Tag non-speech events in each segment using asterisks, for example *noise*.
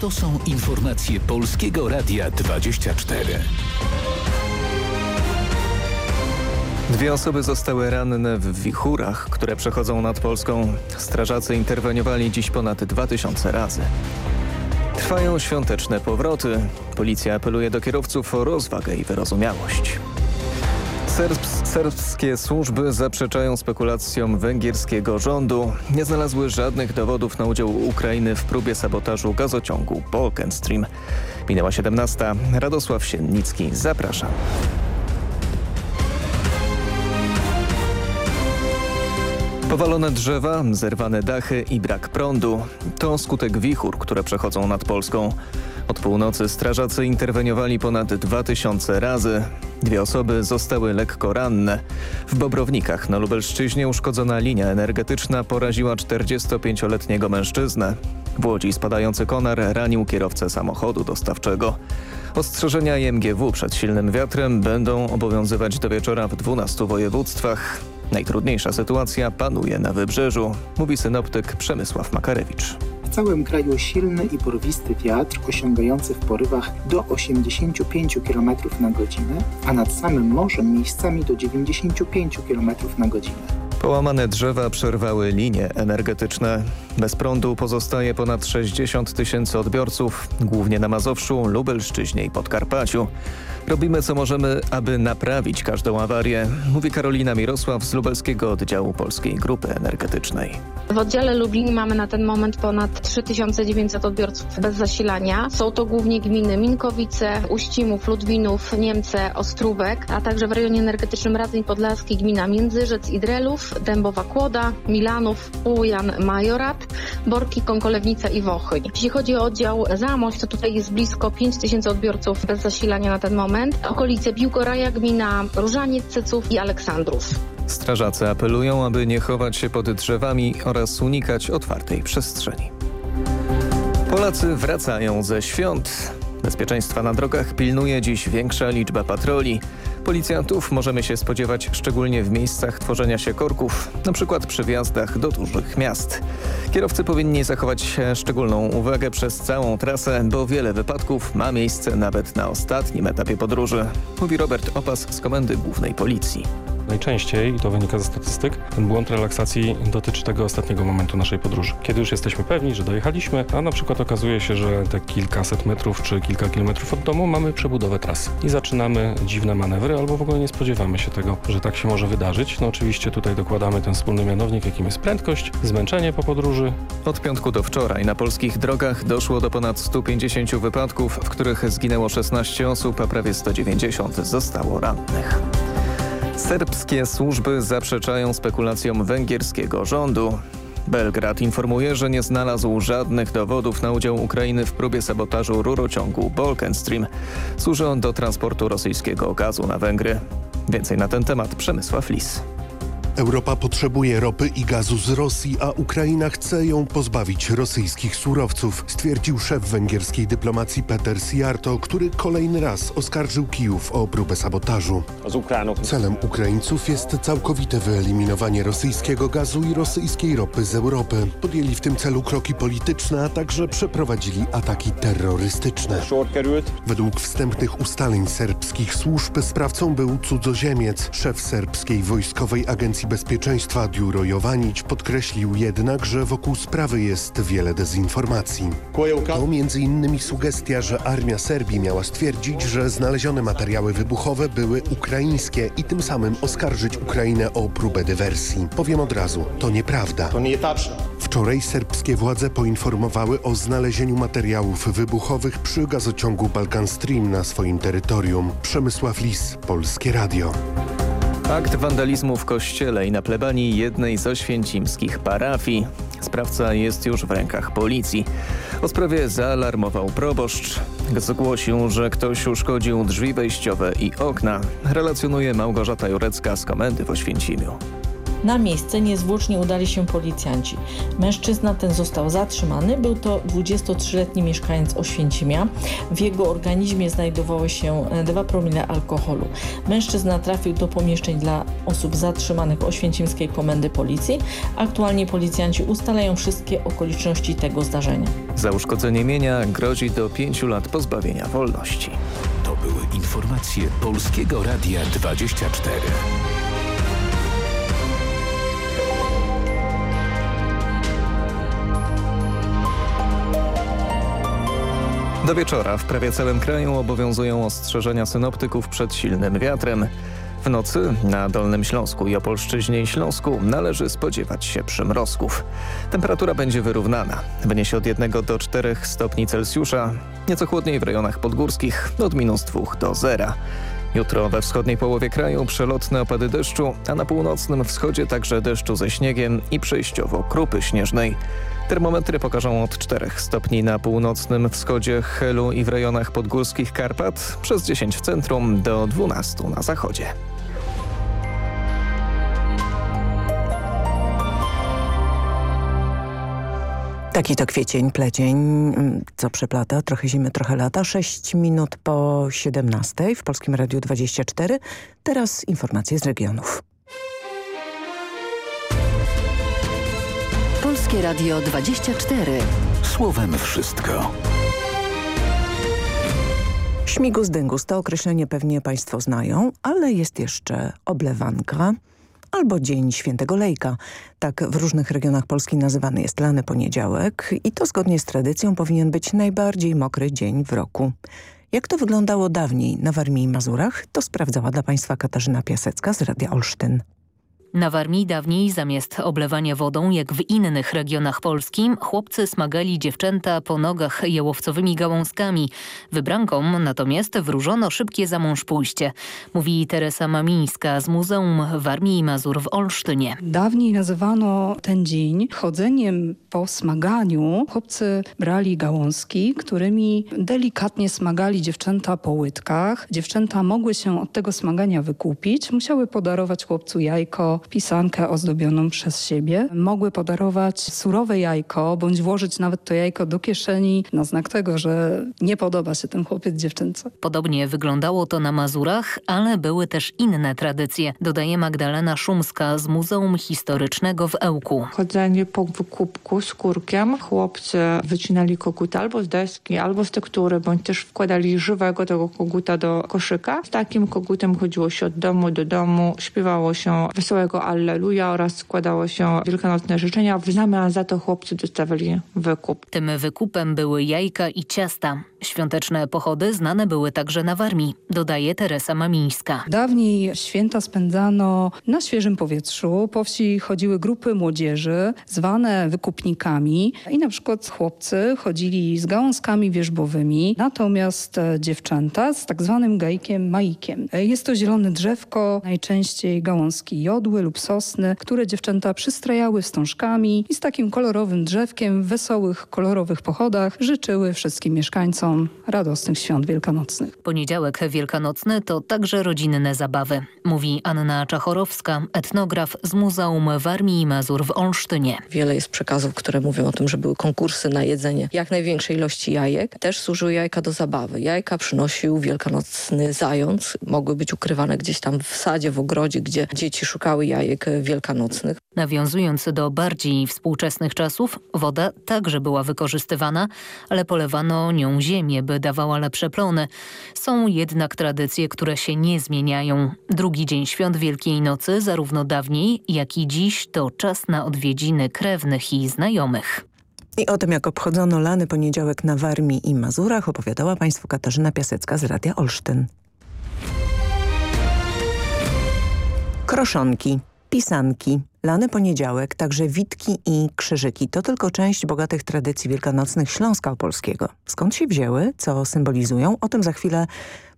To są informacje Polskiego Radia 24. Dwie osoby zostały ranne w wichurach, które przechodzą nad Polską. Strażacy interweniowali dziś ponad 2000 razy. Trwają świąteczne powroty. Policja apeluje do kierowców o rozwagę i wyrozumiałość. Serbs, serbskie służby zaprzeczają spekulacjom węgierskiego rządu. Nie znalazły żadnych dowodów na udział Ukrainy w próbie sabotażu gazociągu Balkan Stream. Minęła 17. Radosław Siennicki. Zapraszam. Powalone drzewa, zerwane dachy i brak prądu. To skutek wichur, które przechodzą nad Polską. Od północy strażacy interweniowali ponad 2000 razy. Dwie osoby zostały lekko ranne. W Bobrownikach na Lubelszczyźnie uszkodzona linia energetyczna poraziła 45-letniego mężczyznę. W Łodzi spadający konar ranił kierowcę samochodu dostawczego. Ostrzeżenia IMGW przed silnym wiatrem będą obowiązywać do wieczora w 12 województwach. Najtrudniejsza sytuacja panuje na wybrzeżu, mówi synoptyk Przemysław Makarewicz. Całym kraju silny i porwisty wiatr osiągający w porywach do 85 km na godzinę, a nad samym morzem miejscami do 95 km na godzinę. Połamane drzewa przerwały linie energetyczne. Bez prądu pozostaje ponad 60 tysięcy odbiorców, głównie na Mazowszu, Lubelszczyźnie i Podkarpaciu. Robimy co możemy, aby naprawić każdą awarię, mówi Karolina Mirosław z Lubelskiego Oddziału Polskiej Grupy Energetycznej. W oddziale Lublin mamy na ten moment ponad 3900 odbiorców bez zasilania. Są to głównie gminy Minkowice, Uścimów, Ludwinów, Niemce, Ostrówek, a także w rejonie energetycznym Radzyń Podlaski gmina Międzyrzec i Drelów, Dębowa Kłoda, Milanów, Ujan, Majorat, Borki, Konkolewnica i Wochyń. Jeśli chodzi o oddział Zamość, to tutaj jest blisko 5000 odbiorców bez zasilania na ten moment. Okolice Biłgoraja, gmina Różaniec, Ceców i Aleksandrów. Strażacy apelują, aby nie chować się pod drzewami oraz unikać otwartej przestrzeni. Polacy wracają ze świąt. Bezpieczeństwa na drogach pilnuje dziś większa liczba patroli. Policjantów możemy się spodziewać szczególnie w miejscach tworzenia się korków, np. przy wjazdach do dużych miast. Kierowcy powinni zachować szczególną uwagę przez całą trasę, bo wiele wypadków ma miejsce nawet na ostatnim etapie podróży, mówi Robert Opas z Komendy Głównej Policji. Najczęściej, i to wynika ze statystyk, ten błąd relaksacji dotyczy tego ostatniego momentu naszej podróży. Kiedy już jesteśmy pewni, że dojechaliśmy, a na przykład okazuje się, że te kilkaset metrów czy kilka kilometrów od domu mamy przebudowę trasy i zaczynamy dziwne manewry albo w ogóle nie spodziewamy się tego, że tak się może wydarzyć. No oczywiście tutaj dokładamy ten wspólny mianownik, jakim jest prędkość, zmęczenie po podróży. Od piątku do wczoraj na polskich drogach doszło do ponad 150 wypadków, w których zginęło 16 osób, a prawie 190 zostało rannych. Serbskie służby zaprzeczają spekulacjom węgierskiego rządu. Belgrad informuje, że nie znalazł żadnych dowodów na udział Ukrainy w próbie sabotażu rurociągu Balkan Stream. Służy on do transportu rosyjskiego gazu na Węgry. Więcej na ten temat Przemysław Lis. Europa potrzebuje ropy i gazu z Rosji, a Ukraina chce ją pozbawić rosyjskich surowców, stwierdził szef węgierskiej dyplomacji Peter Siarto, który kolejny raz oskarżył Kijów o próbę sabotażu. Celem Ukraińców jest całkowite wyeliminowanie rosyjskiego gazu i rosyjskiej ropy z Europy. Podjęli w tym celu kroki polityczne, a także przeprowadzili ataki terrorystyczne. Według wstępnych ustaleń serbskich służb sprawcą był cudzoziemiec. Szef serbskiej wojskowej agencji Bezpieczeństwa Diuro Jovanić podkreślił jednak, że wokół sprawy jest wiele dezinformacji. To między innymi sugestia, że armia Serbii miała stwierdzić, że znalezione materiały wybuchowe były ukraińskie i tym samym oskarżyć Ukrainę o próbę dywersji. Powiem od razu, to nieprawda. Wczoraj serbskie władze poinformowały o znalezieniu materiałów wybuchowych przy gazociągu Balkan Stream na swoim terytorium. Przemysław Lis, Polskie Radio. Akt wandalizmu w kościele i na plebanii jednej z oświęcimskich parafii. Sprawca jest już w rękach policji. O sprawie zaalarmował proboszcz. Zgłosił, że ktoś uszkodził drzwi wejściowe i okna. Relacjonuje Małgorzata Jurecka z komendy w Oświęcimiu. Na miejsce niezwłocznie udali się policjanci. Mężczyzna ten został zatrzymany. Był to 23-letni mieszkaniec Oświęcimia. W jego organizmie znajdowało się 2 promile alkoholu. Mężczyzna trafił do pomieszczeń dla osób zatrzymanych Oświęcimskiej Komendy Policji. Aktualnie policjanci ustalają wszystkie okoliczności tego zdarzenia. Za uszkodzenie mienia grozi do 5 lat pozbawienia wolności. To były informacje Polskiego Radia 24. Do wieczora w prawie całym kraju obowiązują ostrzeżenia synoptyków przed silnym wiatrem. W nocy na Dolnym Śląsku i Opolszczyźnie i Śląsku należy spodziewać się przymrozków. Temperatura będzie wyrównana. Wyniesie od 1 do 4 stopni Celsjusza, nieco chłodniej w rejonach podgórskich od minus 2 do 0. Jutro we wschodniej połowie kraju przelotne opady deszczu, a na północnym wschodzie także deszczu ze śniegiem i przejściowo krupy śnieżnej. Termometry pokażą od 4 stopni na północnym wschodzie Helu i w rejonach podgórskich Karpat, przez 10 w centrum do 12 na zachodzie. Taki to kwiecień, plecień, mm, co przeplata, trochę zimy, trochę lata. 6 minut po 17 w Polskim Radiu 24. Teraz informacje z regionów. Polskie Radio 24. Słowem wszystko. Śmigus dyngus to określenie pewnie Państwo znają, ale jest jeszcze oblewanka albo Dzień Świętego Lejka. Tak w różnych regionach Polski nazywany jest lany poniedziałek i to zgodnie z tradycją powinien być najbardziej mokry dzień w roku. Jak to wyglądało dawniej na Warmii i Mazurach, to sprawdzała dla Państwa Katarzyna Piasecka z Radia Olsztyn. Na Warmii dawniej zamiast oblewania wodą, jak w innych regionach Polski, chłopcy smagali dziewczęta po nogach jełowcowymi gałązkami. Wybrankom natomiast wróżono szybkie za mąż pójście, mówi Teresa Mamińska z Muzeum Warmii i Mazur w Olsztynie. Dawniej nazywano ten dzień chodzeniem po smaganiu. Chłopcy brali gałązki, którymi delikatnie smagali dziewczęta po łydkach. Dziewczęta mogły się od tego smagania wykupić, musiały podarować chłopcu jajko, pisankę ozdobioną przez siebie. Mogły podarować surowe jajko, bądź włożyć nawet to jajko do kieszeni na znak tego, że nie podoba się ten chłopiec dziewczynce. Podobnie wyglądało to na Mazurach, ale były też inne tradycje, dodaje Magdalena Szumska z Muzeum Historycznego w Ełku. Chodzenie po wykupku z kurkiem. Chłopcy wycinali kogut albo z deski, albo z tektury, bądź też wkładali żywego tego koguta do koszyka. Z takim kogutem chodziło się od domu do domu, śpiewało się wesołego Alleluja oraz składało się wielkanocne życzenia. W zamian za to chłopcy dostawali wykup. Tym wykupem były jajka i ciasta. Świąteczne pochody znane były także na Warmii, dodaje Teresa Mamińska. Dawniej święta spędzano na świeżym powietrzu. Po wsi chodziły grupy młodzieży zwane wykupnikami i na przykład chłopcy chodzili z gałązkami wierzbowymi, natomiast dziewczęta z tak zwanym gajkiem maikiem. Jest to zielone drzewko, najczęściej gałązki jodły lub sosny, które dziewczęta przystrajały wstążkami i z takim kolorowym drzewkiem w wesołych, kolorowych pochodach życzyły wszystkim mieszkańcom radosnych świąt wielkanocnych. Poniedziałek wielkanocny to także rodzinne zabawy, mówi Anna Czachorowska, etnograf z Muzeum Warmii i Mazur w Olsztynie. Wiele jest przekazów, które mówią o tym, że były konkursy na jedzenie jak największej ilości jajek. Też służyły jajka do zabawy. Jajka przynosił wielkanocny zając. Mogły być ukrywane gdzieś tam w sadzie, w ogrodzie, gdzie dzieci szukały jajek wielkanocnych. Nawiązując do bardziej współczesnych czasów, woda także była wykorzystywana, ale polewano nią ziemię, by dawała lepsze plony. Są jednak tradycje, które się nie zmieniają. Drugi dzień świąt Wielkiej Nocy, zarówno dawniej, jak i dziś, to czas na odwiedziny krewnych i znajomych. I o tym, jak obchodzono lany poniedziałek na Warmii i Mazurach opowiadała Państwu Katarzyna Piasecka z Radia Olsztyn. Kroszonki, pisanki, lany poniedziałek, także witki i krzyżyki. To tylko część bogatych tradycji wielkanocnych Śląska Opolskiego. Skąd się wzięły, co symbolizują? O tym za chwilę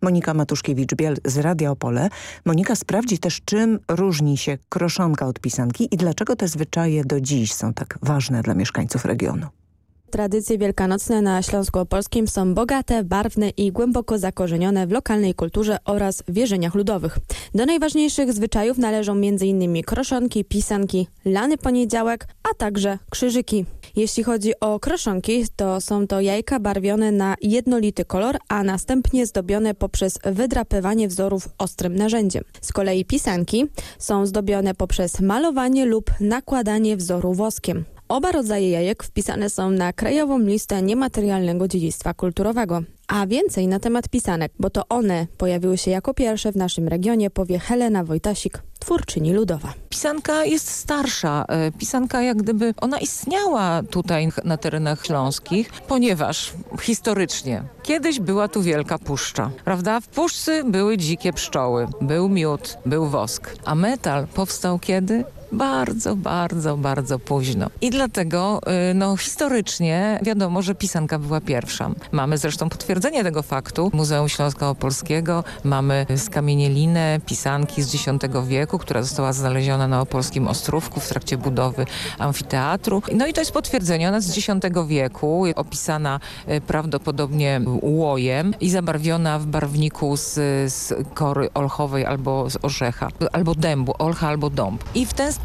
Monika Matuszkiewicz-Biel z Radia Opole. Monika sprawdzi też, czym różni się kroszonka od pisanki i dlaczego te zwyczaje do dziś są tak ważne dla mieszkańców regionu. Tradycje wielkanocne na Śląsku Opolskim są bogate, barwne i głęboko zakorzenione w lokalnej kulturze oraz wierzeniach ludowych. Do najważniejszych zwyczajów należą m.in. kroszonki, pisanki, lany poniedziałek, a także krzyżyki. Jeśli chodzi o kroszonki, to są to jajka barwione na jednolity kolor, a następnie zdobione poprzez wydrapywanie wzorów ostrym narzędziem. Z kolei pisanki są zdobione poprzez malowanie lub nakładanie wzoru woskiem. Oba rodzaje jajek wpisane są na krajową listę niematerialnego dziedzictwa kulturowego. A więcej na temat pisanek, bo to one pojawiły się jako pierwsze w naszym regionie, powie Helena Wojtasik, twórczyni ludowa. Pisanka jest starsza. E, pisanka jak gdyby, ona istniała tutaj na terenach śląskich, ponieważ historycznie kiedyś była tu wielka puszcza, prawda? W puszczy były dzikie pszczoły, był miód, był wosk. A metal powstał kiedy? Bardzo, bardzo, bardzo późno. I dlatego y, no, historycznie wiadomo, że pisanka była pierwsza. Mamy zresztą potwierdzenie tego faktu. Muzeum Śląsko-Opolskiego mamy skamienielinę pisanki z X wieku, która została znaleziona na Opolskim Ostrówku w trakcie budowy amfiteatru. No i to jest potwierdzenie. Ona z X wieku, opisana y, prawdopodobnie łojem i zabarwiona w barwniku z, z kory olchowej albo z orzecha, albo dębu, olcha albo dąb. I w ten sposób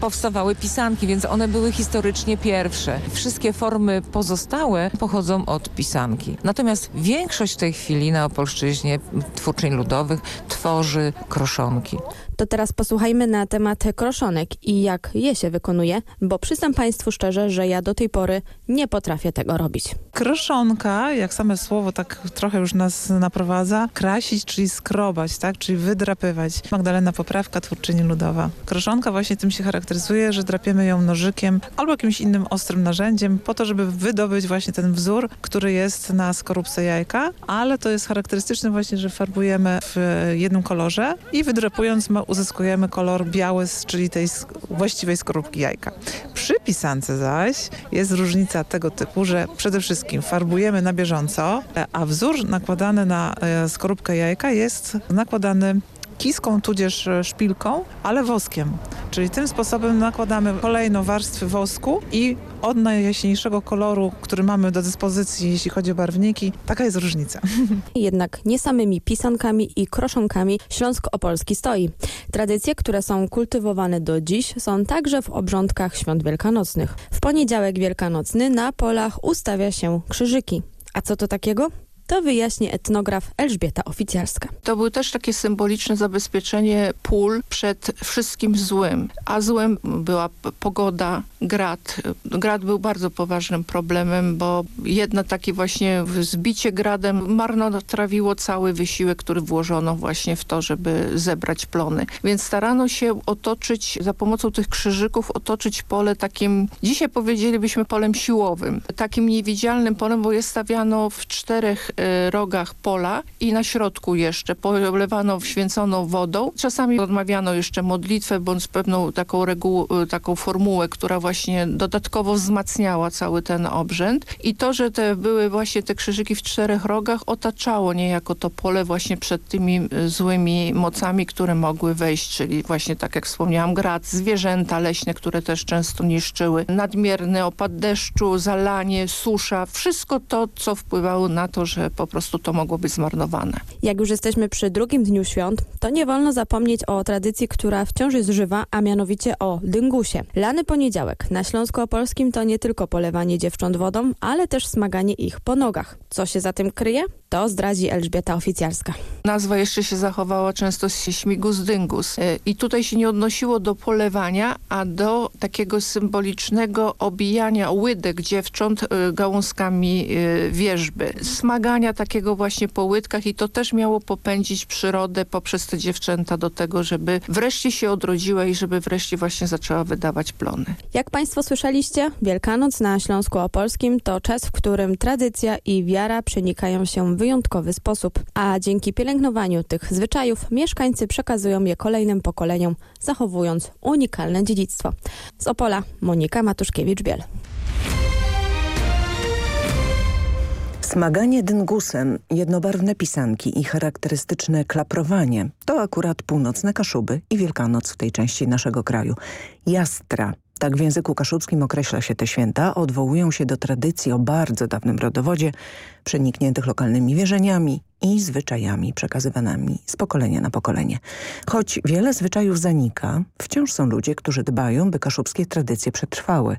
powstawały pisanki, więc one były historycznie pierwsze. Wszystkie formy pozostałe pochodzą od pisanki. Natomiast większość w tej chwili na Opolszczyźnie twórczyń ludowych tworzy kroszonki. To teraz posłuchajmy na temat kroszonek i jak je się wykonuje, bo przyznam Państwu szczerze, że ja do tej pory nie potrafię tego robić. Kroszonka, jak same słowo tak trochę już nas naprowadza, krasić, czyli skrobać, tak, czyli wydrapywać. Magdalena Poprawka, twórczyni ludowa. Kroszonka właśnie tym się charakteryzuje, że drapiemy ją nożykiem albo jakimś innym ostrym narzędziem po to, żeby wydobyć właśnie ten wzór, który jest na skorupce jajka, ale to jest charakterystyczne właśnie, że farbujemy w jednym kolorze i wydrapując uzyskujemy kolor biały, czyli tej właściwej skorupki jajka. Przy pisance zaś jest różnica tego typu, że przede wszystkim farbujemy na bieżąco, a wzór nakładany na e, skorupkę jajka jest nakładany kiską tudzież e, szpilką, ale woskiem. Czyli tym sposobem nakładamy kolejną warstwę wosku i od najjaśniejszego koloru, który mamy do dyspozycji, jeśli chodzi o barwniki, taka jest różnica. *laughs* Jednak nie samymi pisankami i kroszonkami Śląsk Opolski stoi. Tradycje, które są kultywowane do dziś są także w obrządkach świąt wielkanocnych. W poniedziałek wielkanocny na polach ustawia się krzyżyki. A co to takiego? To wyjaśni etnograf Elżbieta Oficjalska. To było też takie symboliczne zabezpieczenie pól przed wszystkim złym. A złem była pogoda, grad. Grad był bardzo poważnym problemem, bo jedno takie właśnie zbicie gradem marnotrawiło cały wysiłek, który włożono właśnie w to, żeby zebrać plony. Więc starano się otoczyć, za pomocą tych krzyżyków, otoczyć pole takim, dzisiaj powiedzielibyśmy polem siłowym. Takim niewidzialnym polem, bo je stawiano w czterech rogach pola i na środku jeszcze polewano święconą wodą. Czasami odmawiano jeszcze modlitwę bądź pewną taką regułę, y, taką formułę, która właśnie dodatkowo wzmacniała cały ten obrzęd. I to, że te były właśnie te krzyżyki w czterech rogach otaczało niejako to pole właśnie przed tymi y, złymi mocami, które mogły wejść, czyli właśnie tak jak wspomniałam, grad, zwierzęta leśne, które też często niszczyły, nadmierny opad deszczu, zalanie, susza, wszystko to, co wpływało na to, że po prostu to mogło być zmarnowane. Jak już jesteśmy przy drugim dniu świąt, to nie wolno zapomnieć o tradycji, która wciąż jest żywa, a mianowicie o dyngusie. Lany poniedziałek na Śląsku Opolskim to nie tylko polewanie dziewcząt wodą, ale też smaganie ich po nogach. Co się za tym kryje? To zdradzi Elżbieta Oficjalska. Nazwa jeszcze się zachowała często z śmigus dyngus. E, I tutaj się nie odnosiło do polewania, a do takiego symbolicznego obijania łydek dziewcząt e, gałązkami e, wierzby. Takiego właśnie po łydkach i to też miało popędzić przyrodę poprzez te dziewczęta do tego, żeby wreszcie się odrodziła i żeby wreszcie właśnie zaczęła wydawać plony. Jak Państwo słyszeliście, Wielkanoc na Śląsku Opolskim to czas, w którym tradycja i wiara przenikają się wyjątkowy sposób, a dzięki pielęgnowaniu tych zwyczajów mieszkańcy przekazują je kolejnym pokoleniom, zachowując unikalne dziedzictwo. Z Opola Monika Matuszkiewicz-Biel. Smaganie dyngusem, jednobarwne pisanki i charakterystyczne klaprowanie to akurat północne Kaszuby i Wielkanoc w tej części naszego kraju. Jastra Tak w języku kaszubskim określa się te święta, odwołują się do tradycji o bardzo dawnym rodowodzie, przenikniętych lokalnymi wierzeniami i zwyczajami przekazywanymi z pokolenia na pokolenie. Choć wiele zwyczajów zanika, wciąż są ludzie, którzy dbają, by kaszubskie tradycje przetrwały.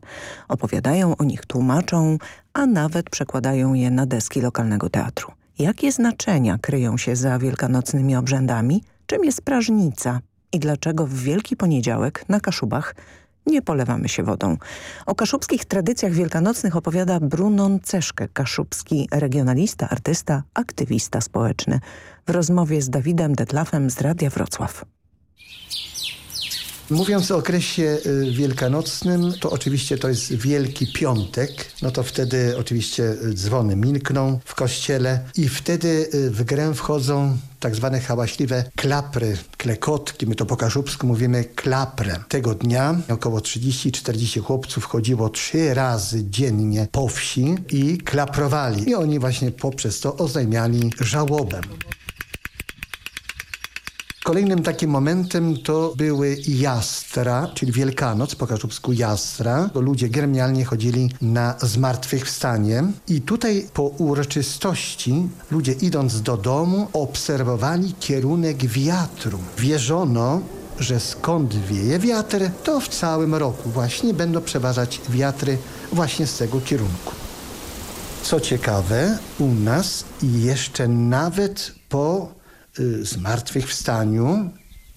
Opowiadają o nich, tłumaczą, a nawet przekładają je na deski lokalnego teatru. Jakie znaczenia kryją się za wielkanocnymi obrzędami? Czym jest prażnica? I dlaczego w Wielki Poniedziałek na Kaszubach nie polewamy się wodą. O kaszubskich tradycjach wielkanocnych opowiada Brunon Ceszkę, kaszubski regionalista, artysta, aktywista społeczny. W rozmowie z Dawidem Detlafem z Radia Wrocław. Mówiąc o okresie y, wielkanocnym, to oczywiście to jest Wielki Piątek. No to wtedy oczywiście y, dzwony milkną w kościele i wtedy y, w grę wchodzą tak zwane hałaśliwe klapry, klekotki, my to po kaszubsku mówimy klaprę. Tego dnia około 30-40 chłopców chodziło trzy razy dziennie po wsi i klaprowali. I oni właśnie poprzez to oznajmiali żałobę. Kolejnym takim momentem to były jastra, czyli Wielkanoc, po kaszubsku jastra. Ludzie gremialnie chodzili na zmartwychwstanie i tutaj po uroczystości ludzie idąc do domu obserwowali kierunek wiatru. Wierzono, że skąd wieje wiatr, to w całym roku właśnie będą przeważać wiatry właśnie z tego kierunku. Co ciekawe, u nas jeszcze nawet po zmartwychwstaniu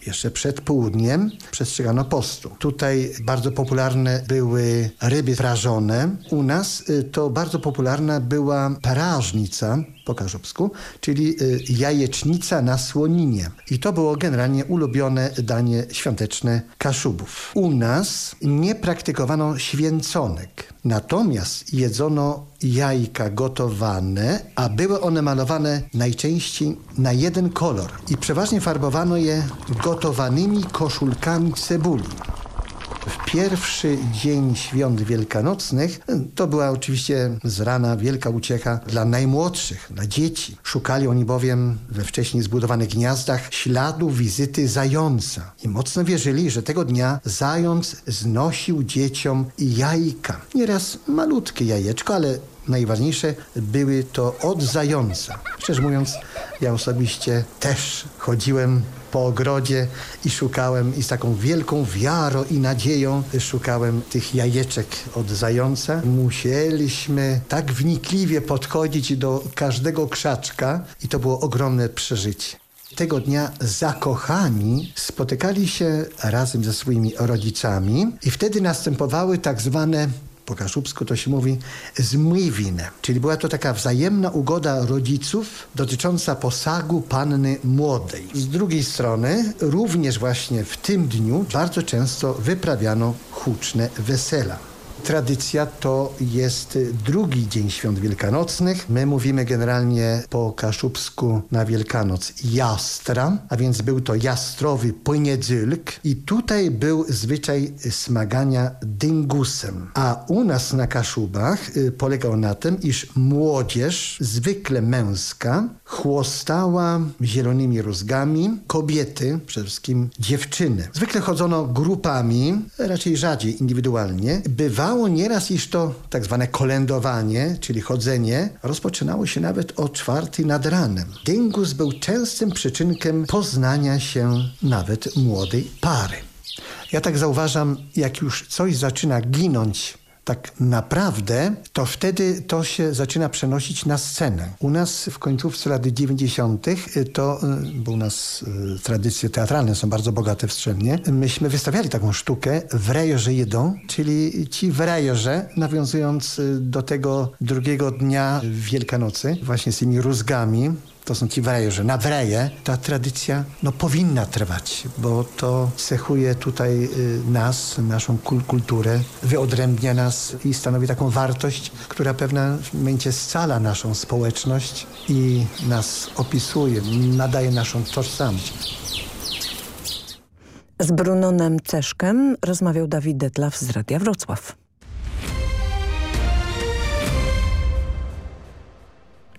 jeszcze przed południem przestrzegano postu. Tutaj bardzo popularne były ryby prażone. U nas y, to bardzo popularna była prażnica po kaszubsku, czyli y, jajecznica na słoninie. I to było generalnie ulubione danie świąteczne Kaszubów. U nas nie praktykowano święconek. Natomiast jedzono jajka gotowane, a były one malowane najczęściej na jeden kolor i przeważnie farbowano je gotowanymi koszulkami cebuli w pierwszy dzień świąt wielkanocnych to była oczywiście z rana wielka uciecha dla najmłodszych, dla dzieci. Szukali oni bowiem we wcześniej zbudowanych gniazdach śladu wizyty zająca i mocno wierzyli, że tego dnia zając znosił dzieciom jajka. Nieraz malutkie jajeczko, ale najważniejsze były to od zająca. Szczerze mówiąc, ja osobiście też chodziłem po ogrodzie i szukałem i z taką wielką wiarą i nadzieją szukałem tych jajeczek od zająca. Musieliśmy tak wnikliwie podchodzić do każdego krzaczka i to było ogromne przeżycie. Tego dnia zakochani spotykali się razem ze swoimi rodzicami i wtedy następowały tak zwane po kaszubsku to się mówi zmywinę, czyli była to taka wzajemna ugoda rodziców dotycząca posagu panny młodej. Z drugiej strony również właśnie w tym dniu bardzo często wyprawiano huczne wesela. Tradycja to jest drugi dzień świąt wielkanocnych. My mówimy generalnie po kaszubsku na Wielkanoc jastra, a więc był to jastrowy poniedzylk i tutaj był zwyczaj smagania dyngusem. A u nas na Kaszubach y, polegał na tym, iż młodzież, zwykle męska, chłostała zielonymi rózgami kobiety, przede wszystkim dziewczyny. Zwykle chodzono grupami, raczej rzadziej indywidualnie. Bywało nieraz, iż to tak zwane kolędowanie, czyli chodzenie, rozpoczynało się nawet o czwartej nad ranem. Dyngus był częstym przyczynkiem poznania się nawet młodej pary. Ja tak zauważam, jak już coś zaczyna ginąć tak naprawdę, to wtedy to się zaczyna przenosić na scenę. U nas w końcówce lat 90. Y, to, y, bo u nas y, tradycje teatralne są bardzo bogate wstrzennie, myśmy wystawiali taką sztukę Wrejerze jedą, czyli ci wrejerze, nawiązując do tego drugiego dnia Wielkanocy, właśnie z tymi rózgami, to są ci wrejerze. Na wreje ta tradycja no, powinna trwać, bo to cechuje tutaj y, nas, naszą kulturę, wyodrębnia nas i stanowi taką wartość, która w pewnym momencie scala naszą społeczność i nas opisuje, nadaje naszą tożsamość. Z Brunonem Ceszkiem rozmawiał Dawid Detlaw z Radia Wrocław.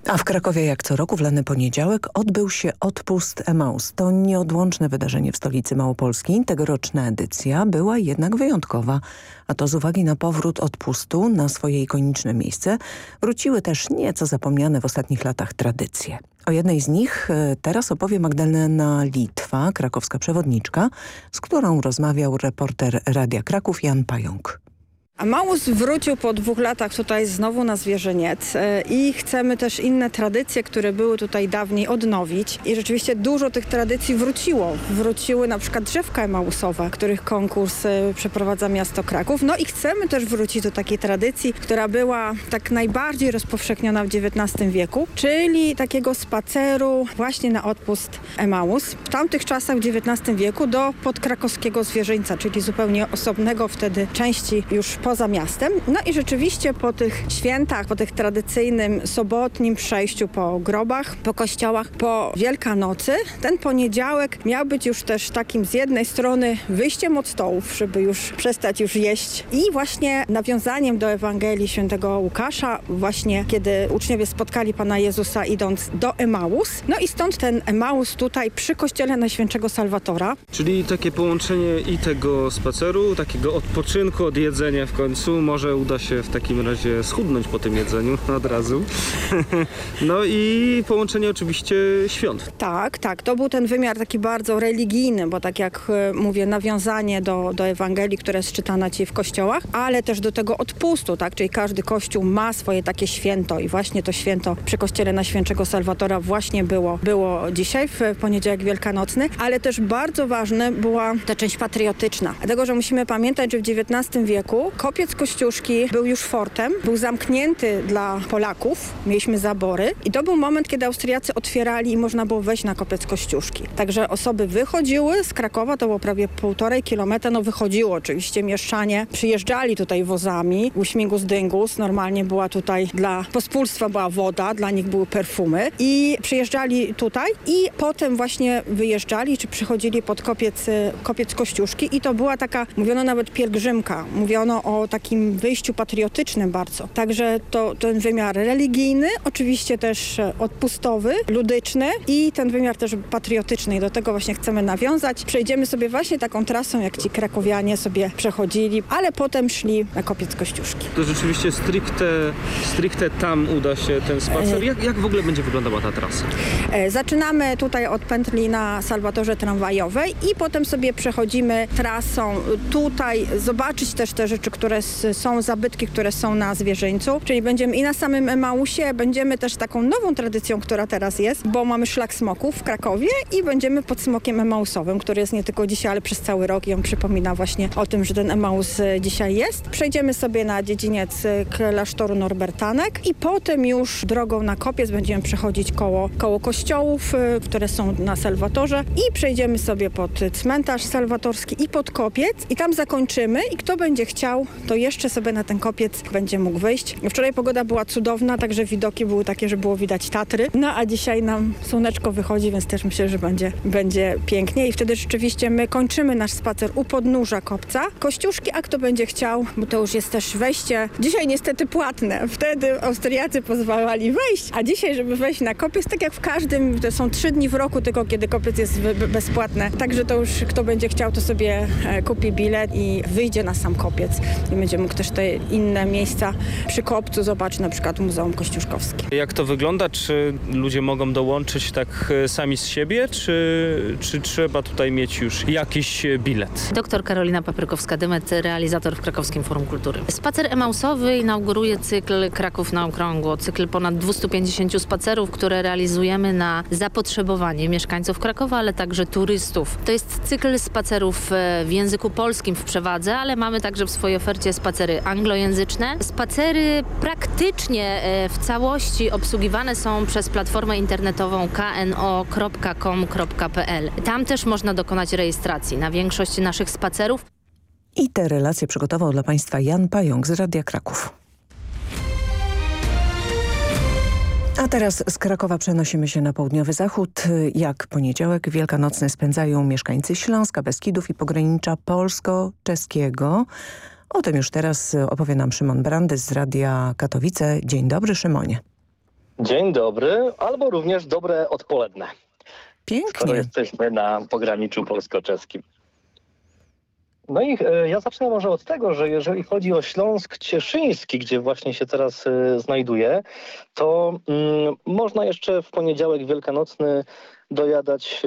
A w Krakowie jak co roku w lany poniedziałek odbył się odpust Emaus. To nieodłączne wydarzenie w stolicy Małopolski. Tegoroczna edycja była jednak wyjątkowa, a to z uwagi na powrót odpustu na swoje ikoniczne miejsce wróciły też nieco zapomniane w ostatnich latach tradycje. O jednej z nich e, teraz opowie Magdalena Litwa, krakowska przewodniczka, z którą rozmawiał reporter Radia Kraków Jan Pająk. A Małus wrócił po dwóch latach tutaj znowu na Zwierzyniec e, i chcemy też inne tradycje, które były tutaj dawniej odnowić. I rzeczywiście dużo tych tradycji wróciło. Wróciły na przykład drzewka emausowe, których konkurs e, przeprowadza miasto Kraków. No i chcemy też wrócić do takiej tradycji, która była tak najbardziej rozpowszechniona w XIX wieku, czyli takiego spaceru właśnie na odpust Emaus. W tamtych czasach w XIX wieku do podkrakowskiego zwierzyńca, czyli zupełnie osobnego wtedy części już poza miastem. No i rzeczywiście po tych świętach, po tych tradycyjnym sobotnim przejściu po grobach, po kościołach, po Wielkanocy, ten poniedziałek miał być już też takim z jednej strony wyjściem od stołów, żeby już przestać już jeść i właśnie nawiązaniem do Ewangelii świętego Łukasza, właśnie kiedy uczniowie spotkali Pana Jezusa idąc do Emaus. No i stąd ten Emaus tutaj przy kościele Najświętszego Salwatora. Czyli takie połączenie i tego spaceru, takiego odpoczynku od jedzenia w końcu. Może uda się w takim razie schudnąć po tym jedzeniu od razu. *laughs* no i połączenie oczywiście świąt. Tak, tak. To był ten wymiar taki bardzo religijny, bo tak jak e, mówię, nawiązanie do, do Ewangelii, która jest czytana ci w kościołach, ale też do tego odpustu, tak? Czyli każdy kościół ma swoje takie święto i właśnie to święto przy kościele na Świętego Salwatora właśnie było, było dzisiaj, w poniedziałek wielkanocny, ale też bardzo ważna była ta część patriotyczna. Dlatego, że musimy pamiętać, że w XIX wieku kopiec Kościuszki był już fortem, był zamknięty dla Polaków, mieliśmy zabory i to był moment, kiedy Austriacy otwierali i można było wejść na kopiec Kościuszki. Także osoby wychodziły z Krakowa, to było prawie półtorej kilometra, no wychodziło oczywiście mieszczanie, przyjeżdżali tutaj wozami, uśmigus dyngus, normalnie była tutaj dla pospólstwa była woda, dla nich były perfumy i przyjeżdżali tutaj i potem właśnie wyjeżdżali, czy przychodzili pod kopiec, kopiec Kościuszki i to była taka, mówiono nawet pielgrzymka, mówiono o takim wyjściu patriotycznym bardzo. Także to ten wymiar religijny, oczywiście też odpustowy, ludyczny i ten wymiar też patriotyczny i do tego właśnie chcemy nawiązać. Przejdziemy sobie właśnie taką trasą, jak ci krakowianie sobie przechodzili, ale potem szli na kopiec Kościuszki. To rzeczywiście stricte, stricte tam uda się ten spacer. Jak, jak w ogóle będzie wyglądała ta trasa? E, zaczynamy tutaj od pętli na Salwatorze tramwajowej i potem sobie przechodzimy trasą tutaj, zobaczyć też te rzeczy, które są, zabytki, które są na zwierzyńcu, czyli będziemy i na samym Emausie, będziemy też taką nową tradycją, która teraz jest, bo mamy szlak smoków w Krakowie i będziemy pod smokiem emausowym, który jest nie tylko dzisiaj, ale przez cały rok i on przypomina właśnie o tym, że ten Emaus e, dzisiaj jest. Przejdziemy sobie na dziedziniec e, klasztoru Norbertanek i potem już drogą na kopiec będziemy przechodzić koło, koło kościołów, e, które są na Salwatorze i przejdziemy sobie pod cmentarz salwatorski i pod kopiec i tam zakończymy i kto będzie chciał, to jeszcze sobie na ten kopiec będzie mógł wyjść. Wczoraj pogoda była cudowna, także widoki były takie, że było widać Tatry. No a dzisiaj nam słoneczko wychodzi, więc też myślę, że będzie, będzie pięknie i wtedy rzeczywiście my kończymy nasz spacer u podnóża kopca. Kościuszki, a kto będzie chciał, bo to już jest też wejście. Dzisiaj niestety płatne. Wtedy Austriacy pozwalali wejść, a dzisiaj, żeby wejść na kopiec, tak jak w każdym, to są trzy dni w roku tylko, kiedy kopiec jest bezpłatny. Także to już kto będzie chciał, to sobie e, kupi bilet i wyjdzie na sam kopiec i będzie mógł też te inne miejsca przy kopcu zobaczyć, na przykład Muzeum Kościuszkowskie. Jak to wygląda? Czy ludzie mogą dołączyć tak e, sami z siebie, czy, czy trzeba tutaj mieć już jakiś bilet? Doktor Karolina Paprykowska-Dymet, realizator w Krakowskim Forum Kultury. Spacer Emausowy inauguruje cykl Kraków na Okrągło, cykl ponad 250 spacerów, które realizujemy na zapotrzebowanie mieszkańców Krakowa, ale także turystów. To jest cykl spacerów e, w języku polskim w przewadze, ale mamy także w swojej ofercie spacery anglojęzyczne. Spacery praktycznie e, w całości obsługiwane są przez platformę internetową kno.com.pl. Tam też można dokonać rejestracji na większość naszych spacerów. I te relacje przygotował dla Państwa Jan Pająk z Radia Kraków. A teraz z Krakowa przenosimy się na południowy zachód. Jak poniedziałek wielkanocny spędzają mieszkańcy Śląska, Beskidów i pogranicza polsko-czeskiego. O tym już teraz opowie nam Szymon Brandy z Radia Katowice. Dzień dobry Szymonie. Dzień dobry, albo również dobre odpoledne. Pięknie. Skoro jesteśmy na pograniczu polsko-czeskim. No i e, ja zacznę może od tego, że jeżeli chodzi o Śląsk Cieszyński, gdzie właśnie się teraz e, znajduję, to mm, można jeszcze w poniedziałek wielkanocny dojadać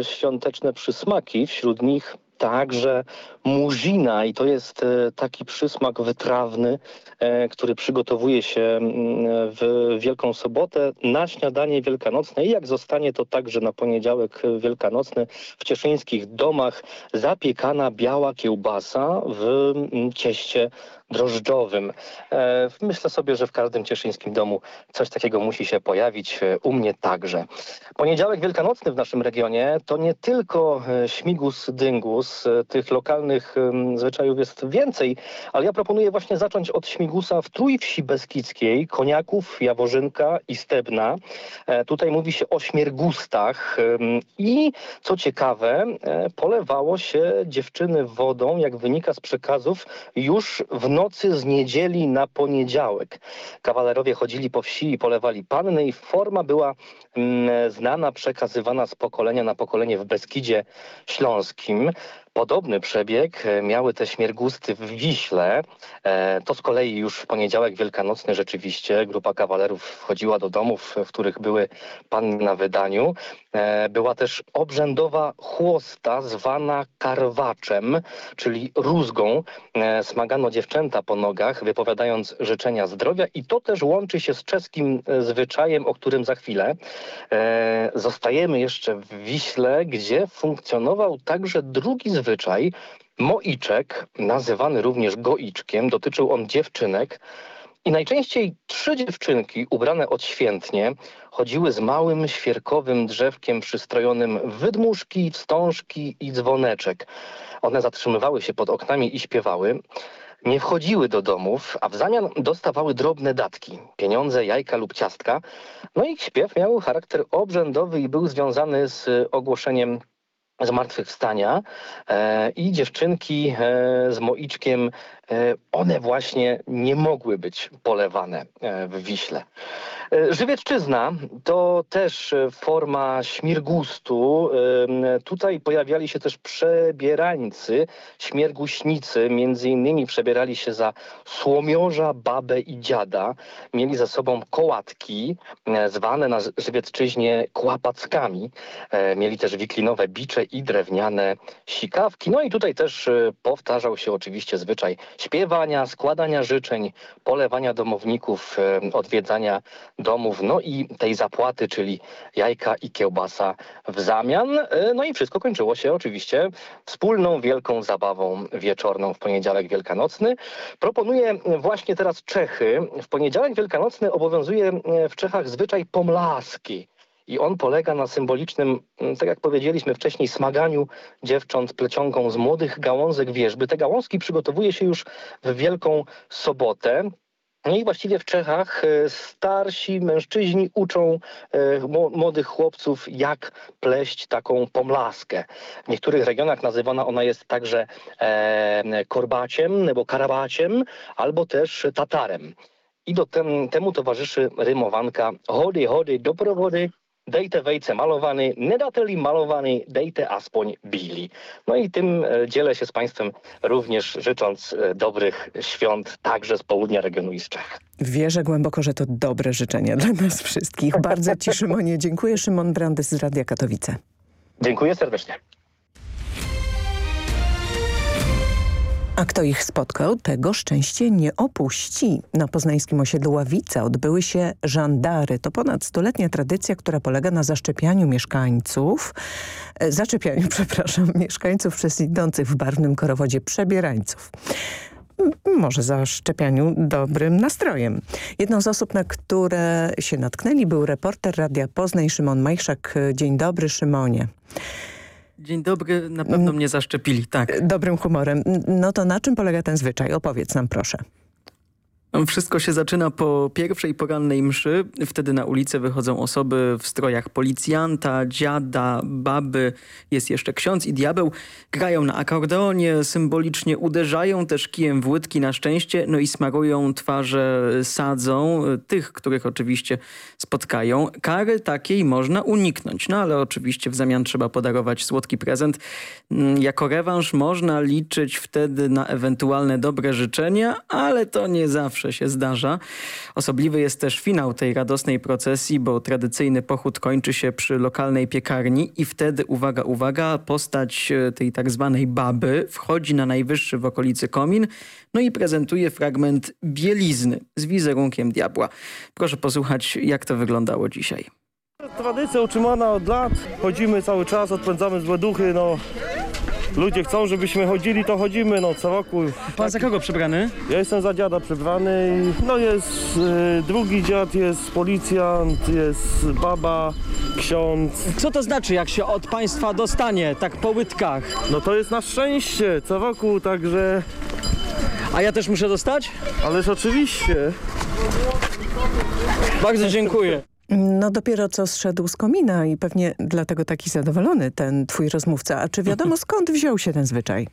e, świąteczne przysmaki. Wśród nich także murzina i to jest e, taki przysmak wytrawny, e, który przygotowuje się mm, w Wielką Sobotę na śniadanie wielkanocne. I jak zostanie to także na poniedziałek wielkanocny w cieszyńskich domach zapiekana biała kiełbasa w mm, cieście drożdżowym. E, Myślę sobie, że w każdym cieszyńskim domu coś takiego musi się pojawić, e, u mnie także. Poniedziałek wielkanocny w naszym regionie to nie tylko e, śmigus dyngus, tych lokalnych zwyczajów jest więcej, ale ja proponuję właśnie zacząć od śmigusa w Trójwsi Beskidzkiej, koniaków, jaworzynka i stebna. Tutaj mówi się o śmiergustach i co ciekawe, polewało się dziewczyny wodą, jak wynika z przekazów, już w nocy z niedzieli na poniedziałek. Kawalerowie chodzili po wsi i polewali panny i forma była znana, przekazywana z pokolenia na pokolenie w Beskidzie Śląskim. Podobny przebieg e, miały te śmiergusty w Wiśle. E, To z kolei już w poniedziałek wielkanocny rzeczywiście grupa kawalerów wchodziła do domów, w których były panny na wydaniu. E, Była też obrzędowa chłosta zwana karwaczem, czyli rózgą. Smagano dziewczęta po nogach, wypowiadając życzenia zdrowia i to też łączy się z czeskim zwyczajem, o którym za chwilę. E, Zostajemy jeszcze w Wiśle, gdzie funkcjonował także drugi zwyczaj, moiczek, nazywany również goiczkiem. Dotyczył on dziewczynek. I najczęściej trzy dziewczynki ubrane odświętnie chodziły z małym świerkowym drzewkiem przystrojonym w wydmuszki, wstążki i dzwoneczek. One zatrzymywały się pod oknami i śpiewały. Nie wchodziły do domów, a w zamian dostawały drobne datki, pieniądze, jajka lub ciastka. No ich śpiew miał charakter obrzędowy i był związany z ogłoszeniem zmartwychwstania e, i dziewczynki e, z moiczkiem, one właśnie nie mogły być polewane e, w Wiśle. E, Żywiecczyzna to też e, forma śmirgustu. E, Tutaj pojawiali się też przebierańcy, śmierguśnicy. Między innymi przebierali się za słomiorza, babę i dziada. Mieli ze sobą kołatki, e, zwane na Żywiecczyźnie kłapackami. E, Mieli też wiklinowe bicze i drewniane sikawki. No i tutaj też e, powtarzał się oczywiście zwyczaj śpiewania, składania życzeń, polewania domowników, e, odwiedzania domów, no i tej zapłaty, czyli jajka i kiełbasa w zamian. E, No i wszystko kończyło się oczywiście wspólną wielką zabawą wieczorną w poniedziałek wielkanocny. Proponuję właśnie teraz Czechy. W poniedziałek wielkanocny obowiązuje e, w Czechach zwyczaj pomlaski. I on polega na symbolicznym, mm, tak jak powiedzieliśmy wcześniej, smaganiu dziewcząt plecionką z młodych gałązek wierzby. Te gałązki przygotowuje się już w Wielką Sobotę. No i właściwie w Czechach e, starsi mężczyźni uczą e, mło- młodych chłopców, jak pleść taką pomlaskę. W niektórych regionach nazywana ona jest także e, korbaciem albo karabaciem, albo też tatarem. I do tem, temu towarzyszy rymowanka Hody, hody, doprovody, dejte wejce malowany, nie dateli malowany, dejte aspoň bílý. No i tym e, dzielę się z Państwem również życząc e, dobrych świąt także z południa regionu i z Czech. Wierzę głęboko, że to dobre życzenia dla nas wszystkich. Bardzo Ci, *laughs* Szymonie, dziękuję. Szymon Brandys z Radia Katowice. Dziękuję serdecznie. A kto ich spotkał, tego szczęście nie opuści. Na poznańskim osiedlu Ławica odbyły się żandary. To ponad stuletnia tradycja, która polega na zaszczepianiu mieszkańców, e, zaczepianiu, *laughs* przepraszam, mieszkańców przez idących w barwnym korowodzie przebierańców. Może zaszczepianiu dobrym nastrojem. Jedną z osób, na które się natknęli był reporter Radia Poznań Szymon Majszak. Dzień dobry Szymonie. Dzień dobry, na pewno mnie zaszczepili, tak. Dobrym humorem. No to na czym polega ten zwyczaj? Opowiedz nam proszę. Wszystko się zaczyna po pierwszej porannej mszy. Wtedy na ulicę wychodzą osoby w strojach policjanta, dziada, baby. Jest jeszcze ksiądz i diabeł. Grają na akordeonie, symbolicznie uderzają też kijem w łydki na szczęście, no i smarują twarze sadzą tych, których oczywiście spotkają. Kary takiej można uniknąć, no ale oczywiście w zamian trzeba podarować słodki prezent. Mm, jako rewanż można liczyć wtedy na ewentualne dobre życzenia, ale to nie zawsze się zdarza. Osobliwy jest też finał tej radosnej procesji, bo tradycyjny pochód kończy się przy lokalnej piekarni i wtedy, uwaga, uwaga, postać e, tej tak zwanej baby wchodzi na najwyższy w okolicy komin, no i prezentuje fragment bielizny z wizerunkiem diabła. Proszę posłuchać, jak to wyglądało dzisiaj. Tradycja utrzymana od lat, chodzimy cały czas, odpędzamy złe duchy, no ludzie chcą, żebyśmy chodzili, to chodzimy, no co roku. Pan za kogo przebrany? Ja jestem za dziada przebrany i no jest y, drugi dziad, jest policjant, jest baba, ksiądz. Co to znaczy, jak się od państwa dostanie, tak po łydkach? No to jest na szczęście, co roku, także... A ja też muszę dostać? Ależ oczywiście. Bardzo dziękuję. No dopiero co zszedł z komina i pewnie dlatego taki zadowolony ten twój rozmówca. A czy wiadomo *laughs* skąd wziął się ten zwyczaj?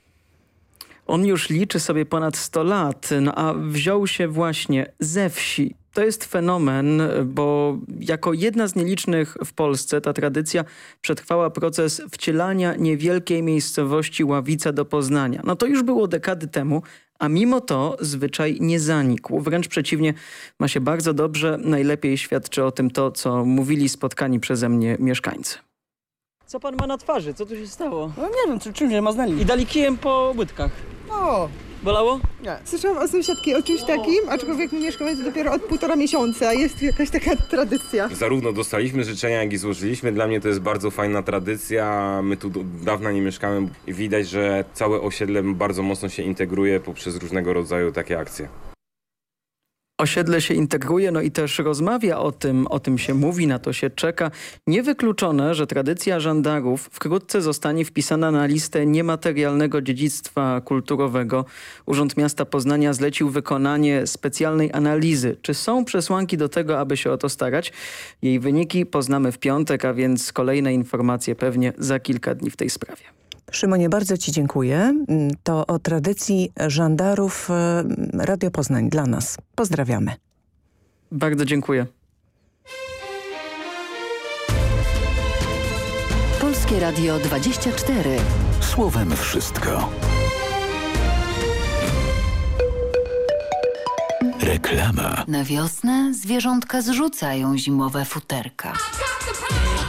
On już liczy sobie ponad 100 lat, no a wziął się właśnie ze wsi. To jest fenomen, bo jako jedna z nielicznych w Polsce ta tradycja przetrwała proces wcielania niewielkiej miejscowości Ławica do Poznania. No to już było dekady temu, a mimo to zwyczaj nie zanikł. Wręcz przeciwnie, ma się bardzo dobrze. Najlepiej świadczy o tym to, co mówili spotkani przeze mnie mieszkańcy. Co pan ma na twarzy? Co tu się stało? No nie wiem, czy, czym się maznęli. I dali kijem po łydkach. O, Bolało? nie. Słyszałam o sąsiadki o czymś takim, aczkolwiek my mieszkamy tu dopiero od półtora miesiąca. Jest jakaś taka tradycja. Zarówno dostaliśmy życzenia, jak i złożyliśmy. Dla mnie to jest bardzo fajna tradycja. My tu od dawna nie mieszkamy i widać, że całe osiedle bardzo mocno się integruje poprzez różnego rodzaju takie akcje. Osiedle się integruje, no i też rozmawia o tym, o tym się mówi, na to się czeka. Niewykluczone, że tradycja żandarów wkrótce zostanie wpisana na listę niematerialnego dziedzictwa kulturowego. Urząd Miasta Poznania zlecił wykonanie specjalnej analizy. Czy są przesłanki do tego, aby się o to starać? Jej wyniki poznamy w piątek, a więc kolejne informacje pewnie za kilka dni w tej sprawie. Szymonie, bardzo Ci dziękuję. Mm, To o tradycji żandarów e, Radio Poznań dla nas. Pozdrawiamy. Bardzo dziękuję. Polskie Radio 24. Słowem wszystko. Reklama. Na wiosnę zwierzątka zrzucają zimowe futerka.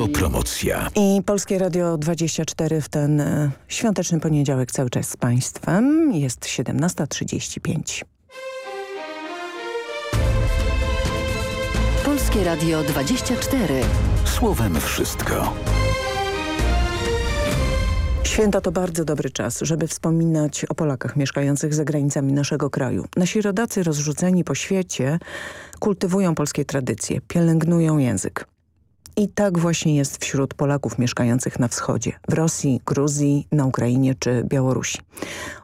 Autopromocja. I Polskie Radio 24 w ten e, świąteczny poniedziałek cały czas z Państwem. Jest 17.35. Polskie Radio 24. Słowem wszystko. Święta to bardzo dobry czas, żeby wspominać o Polakach mieszkających za granicami naszego kraju. Nasi rodacy rozrzuceni po świecie kultywują polskie tradycje, pielęgnują język. I tak właśnie jest wśród Polaków mieszkających na wschodzie, w Rosji, Gruzji, na Ukrainie czy Białorusi.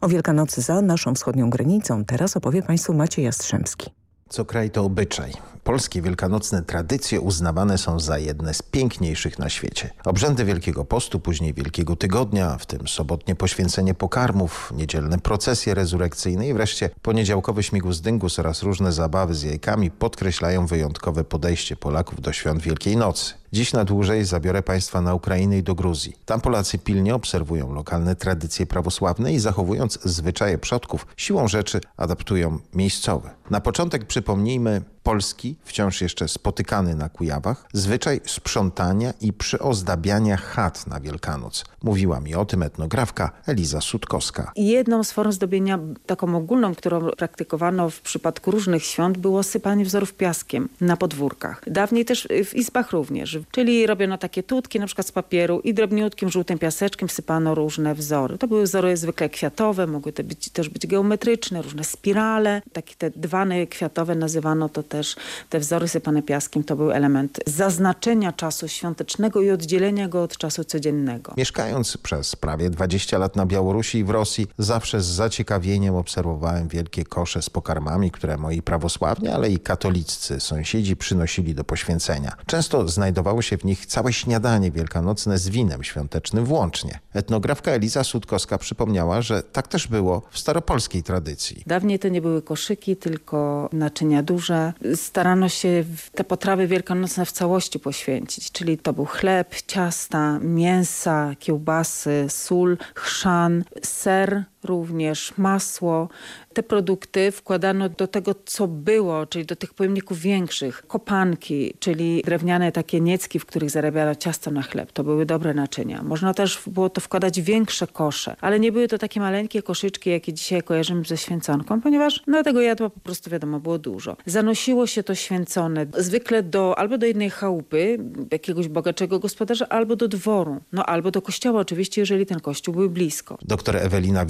O Wielkanocy za naszą wschodnią granicą teraz opowie Państwu Maciej Jastrzębski. Co kraj to obyczaj. Polskie wielkanocne tradycje uznawane są za jedne z piękniejszych na świecie. Obrzędy Wielkiego Postu, później Wielkiego Tygodnia, w tym sobotnie poświęcenie pokarmów, niedzielne procesje rezurekcyjne i wreszcie poniedziałkowy śmigus dyngus oraz różne zabawy z jajkami podkreślają wyjątkowe podejście Polaków do świąt Wielkiej Nocy. Dziś na dłużej zabiorę Państwa na Ukrainę i do Gruzji. Tam Polacy pilnie obserwują lokalne tradycje prawosławne i zachowując zwyczaje przodków, siłą rzeczy adaptują miejscowe. Na początek przypomnijmy polski, wciąż jeszcze spotykany na Kujawach, zwyczaj sprzątania i przyozdabiania chat na Wielkanoc. Mówiła mi o tym etnografka Eliza Sutkowska. Jedną z form zdobienia, taką ogólną, którą praktykowano w przypadku różnych świąt, było sypanie wzorów piaskiem na podwórkach. Dawniej też w izbach również, czyli robiono takie tutki na przykład z papieru i drobniutkim żółtym piaseczkiem sypano różne wzory. To były wzory zwykle kwiatowe, mogły to być, też być geometryczne, różne spirale, takie te dwany kwiatowe nazywano to też, te wzory sypane piaskiem to był element zaznaczenia czasu świątecznego i oddzielenia go od czasu codziennego. Mieszkając przez prawie 20 lat na Białorusi i w Rosji, zawsze z zaciekawieniem obserwowałem wielkie kosze z pokarmami, które moi prawosławni, ale i katoliccy sąsiedzi przynosili do poświęcenia. Często znajdowało się w nich całe śniadanie wielkanocne z winem świątecznym włącznie. Etnografka Eliza Sutkowska przypomniała, że tak też było w staropolskiej tradycji. Dawniej to nie były koszyki, tylko naczynia duże. Starano się te potrawy wielkanocne w całości poświęcić, czyli to był chleb, ciasta, mięsa, kiełbasy, sól, chrzan, ser, również masło. Te produkty wkładano do tego, co było, czyli do tych pojemników większych. Kopanki, czyli drewniane takie niecki, w których zarabiano ciasto na chleb. To były dobre naczynia. Można też było to wkładać większe kosze, ale nie były to takie maleńkie koszyczki, jakie dzisiaj kojarzymy ze święconką, ponieważ no, tego jadła po prostu wiadomo było dużo. Zanosiło się to święcone zwykle do albo do jednej chałupy, jakiegoś bogaczego gospodarza, albo do dworu. No albo do kościoła oczywiście, jeżeli ten kościół był blisko. Doktor Ewelina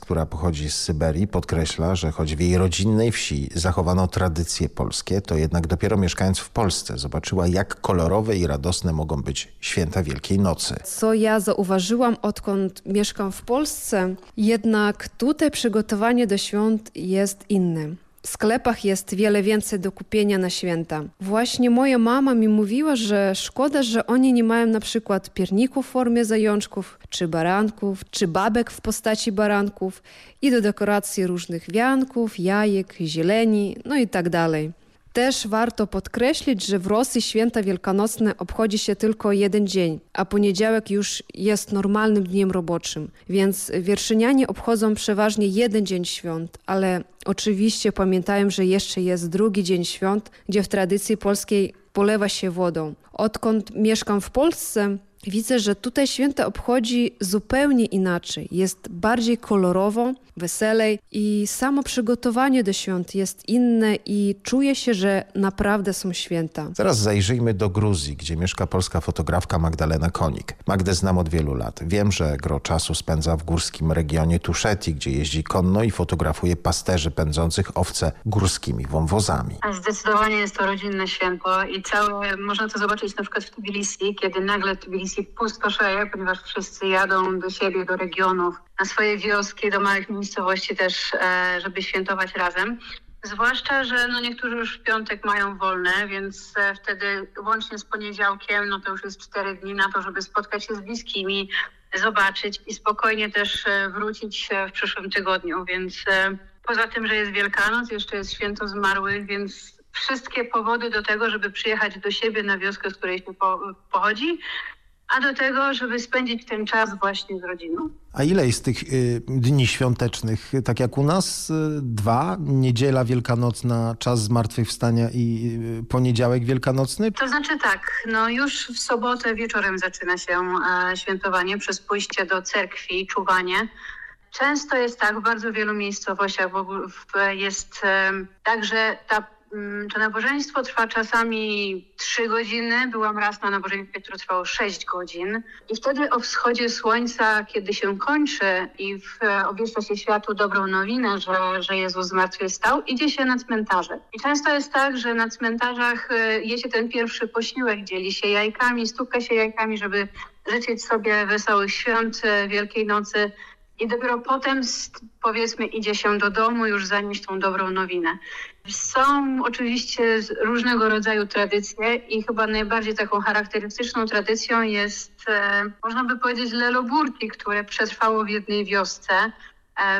Która pochodzi z Syberii, podkreśla, że choć w jej rodzinnej wsi zachowano tradycje polskie, to jednak dopiero mieszkając w Polsce zobaczyła, jak kolorowe i radosne mogą być święta Wielkiej Nocy. Co ja zauważyłam, odkąd mieszkam w Polsce, jednak tutaj przygotowanie do świąt jest inne. W sklepach jest wiele więcej do kupienia na święta. Właśnie moja mama mi mówiła, że szkoda, że oni nie mają na przykład pierników w formie zajączków, czy baranków, czy babek w postaci baranków i do dekoracji różnych wianków, jajek, zieleni, no i tak dalej. Też warto podkreślić, że w Rosji święta wielkanocne obchodzi się tylko jeden dzień, a poniedziałek już jest normalnym dniem roboczym, więc wierszynianie obchodzą przeważnie jeden dzień świąt, ale oczywiście pamiętają, że jeszcze jest drugi dzień świąt, gdzie w tradycji polskiej polewa się wodą. Odkąd mieszkam w Polsce, widzę, że tutaj święta obchodzi zupełnie inaczej. Jest bardziej kolorowo, weselej i samo przygotowanie do świąt jest inne i czuję się, że naprawdę są święta. Teraz zajrzyjmy do Gruzji, gdzie mieszka polska fotografka Magdalena Konik. Magdę znam od wielu lat. Wiem, że gro czasu spędza w górskim regionie Tuszeti, gdzie jeździ konno i fotografuje pasterzy pędzących owce górskimi wąwozami. Zdecydowanie jest to rodzinne święto i całe, można to zobaczyć na przykład w Tbilisi, kiedy nagle Tbilisi pustoszeje, ponieważ wszyscy jadą do siebie, do regionów, na swoje wioski, do małych miejscowości też, e, żeby świętować razem. Zwłaszcza, że no niektórzy już w piątek mają wolne, więc e, wtedy łącznie z poniedziałkiem, no to już jest cztery dni na to, żeby spotkać się z bliskimi, zobaczyć i spokojnie też e, wrócić w przyszłym tygodniu. Więc poza tym, że jest Wielkanoc, jeszcze jest Święto Zmarłych, więc wszystkie powody do tego, żeby przyjechać do siebie na wioskę, z której się pochodzi, a do tego, żeby spędzić ten czas właśnie z rodziną. A ile jest tych y, dni świątecznych? Tak jak u nas y, dwa, niedziela wielkanocna, czas zmartwychwstania i y, poniedziałek wielkanocny? To znaczy tak, no już w sobotę wieczorem zaczyna się e, świętowanie przez pójście do cerkwi, czuwanie. Często jest tak, w bardzo wielu miejscowościach w jest e, tak, że ta to nabożeństwo trwa czasami trzy godziny. Byłam raz na nabożeństwie, które trwało sześć godzin. I wtedy o wschodzie słońca, kiedy się kończy i w, obwieszcza się światu dobrą nowinę, że, że Jezus zmartwychwstał, idzie się na cmentarze. I często jest tak, że na cmentarzach y, je się ten pierwszy posiłek, dzieli się jajkami, stuka się jajkami, żeby życzyć sobie wesołych świąt y, Wielkiej Nocy i dopiero potem powiedzmy idzie się do domu już zanieść tą dobrą nowinę. Są oczywiście różnego rodzaju tradycje i chyba najbardziej taką charakterystyczną tradycją jest, e, można by powiedzieć, leloburki, które przetrwało w jednej wiosce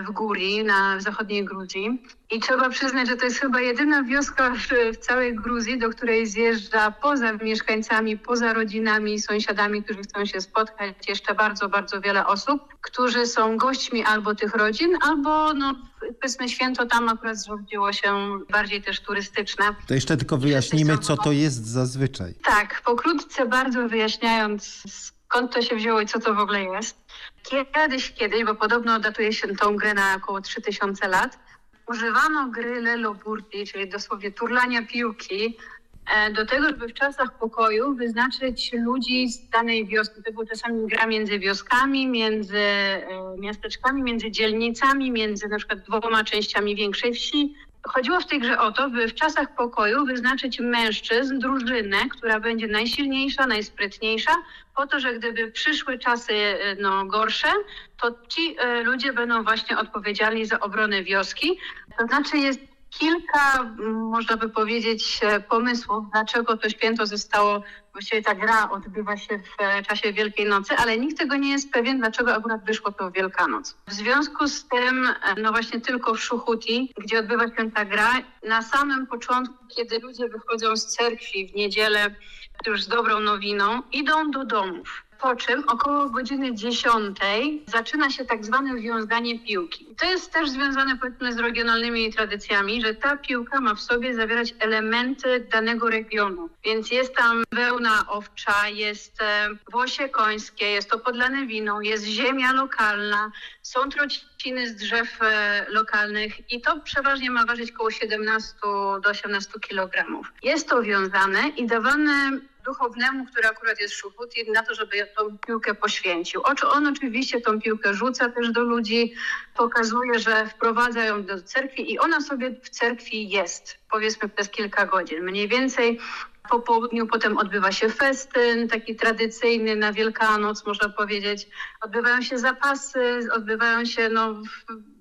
w Górii, na zachodniej Gruzji. I trzeba przyznać, że to jest chyba jedyna wioska w, w, całej Gruzji, do której zjeżdża poza mieszkańcami, poza rodzinami, sąsiadami, którzy chcą się spotkać, jeszcze bardzo, bardzo wiele osób, którzy są gośćmi albo tych rodzin, albo no, powiedzmy święto tam akurat zrobiło się bardziej też turystyczne. To jeszcze tylko wyjaśnijmy, co to jest zazwyczaj. Tak, pokrótce bardzo wyjaśniając, skąd to się wzięło i co to w ogóle jest. Kiedyś, kiedyś, bo podobno datuje się tą grę na około 3000 lat, używano gry leloburti, czyli dosłownie turlania piłki, e, do tego, żeby w czasach pokoju wyznaczyć ludzi z danej wioski. To była czasami gra między wioskami, między e, miasteczkami, między dzielnicami, między na przykład dwoma częściami większej wsi. Chodziło w tej grze o to, by w czasach pokoju wyznaczyć mężczyzn, drużynę, która będzie najsilniejsza, najsprytniejsza, po to, że gdyby przyszły czasy e, no, gorsze, to ci e, ludzie będą właśnie odpowiedzialni za obronę wioski. To znaczy jest kilka, można by powiedzieć, e, pomysłów, dlaczego to święto zostało, właściwie ta gra odbywa się w czasie Wielkiej Nocy, ale nikt tego nie jest pewien, dlaczego akurat wyszło to Wielkanoc. W związku z tym, no właśnie tylko w Szuchuti, gdzie odbywa się ta gra, na samym początku, kiedy ludzie wychodzą z cerkwi w niedzielę już z dobrą nowiną, idą do domów. Po czym około godziny 10 zaczyna się tak zwane wiązanie piłki. To jest też związane powiedzmy z regionalnymi tradycjami, że ta piłka ma w sobie zawierać elementy danego regionu. Więc jest tam wełna owcza, jest e, włosie końskie, jest to podlane winą, jest ziemia lokalna, są trociny z drzew e, lokalnych i to przeważnie ma ważyć około 17 do 18 kg. Jest to wiązane i dawane duchownemu, który akurat jest Szuhuti, na to, żeby tą piłkę poświęcił. On oczywiście tą piłkę rzuca też do ludzi, pokazuje, że wprowadza ją do cerkwi i ona sobie w cerkwi jest, powiedzmy przez kilka godzin. Mniej więcej po południu potem odbywa się festyn, taki tradycyjny na Wielkanoc, można powiedzieć. Odbywają się zapasy, odbywają się no,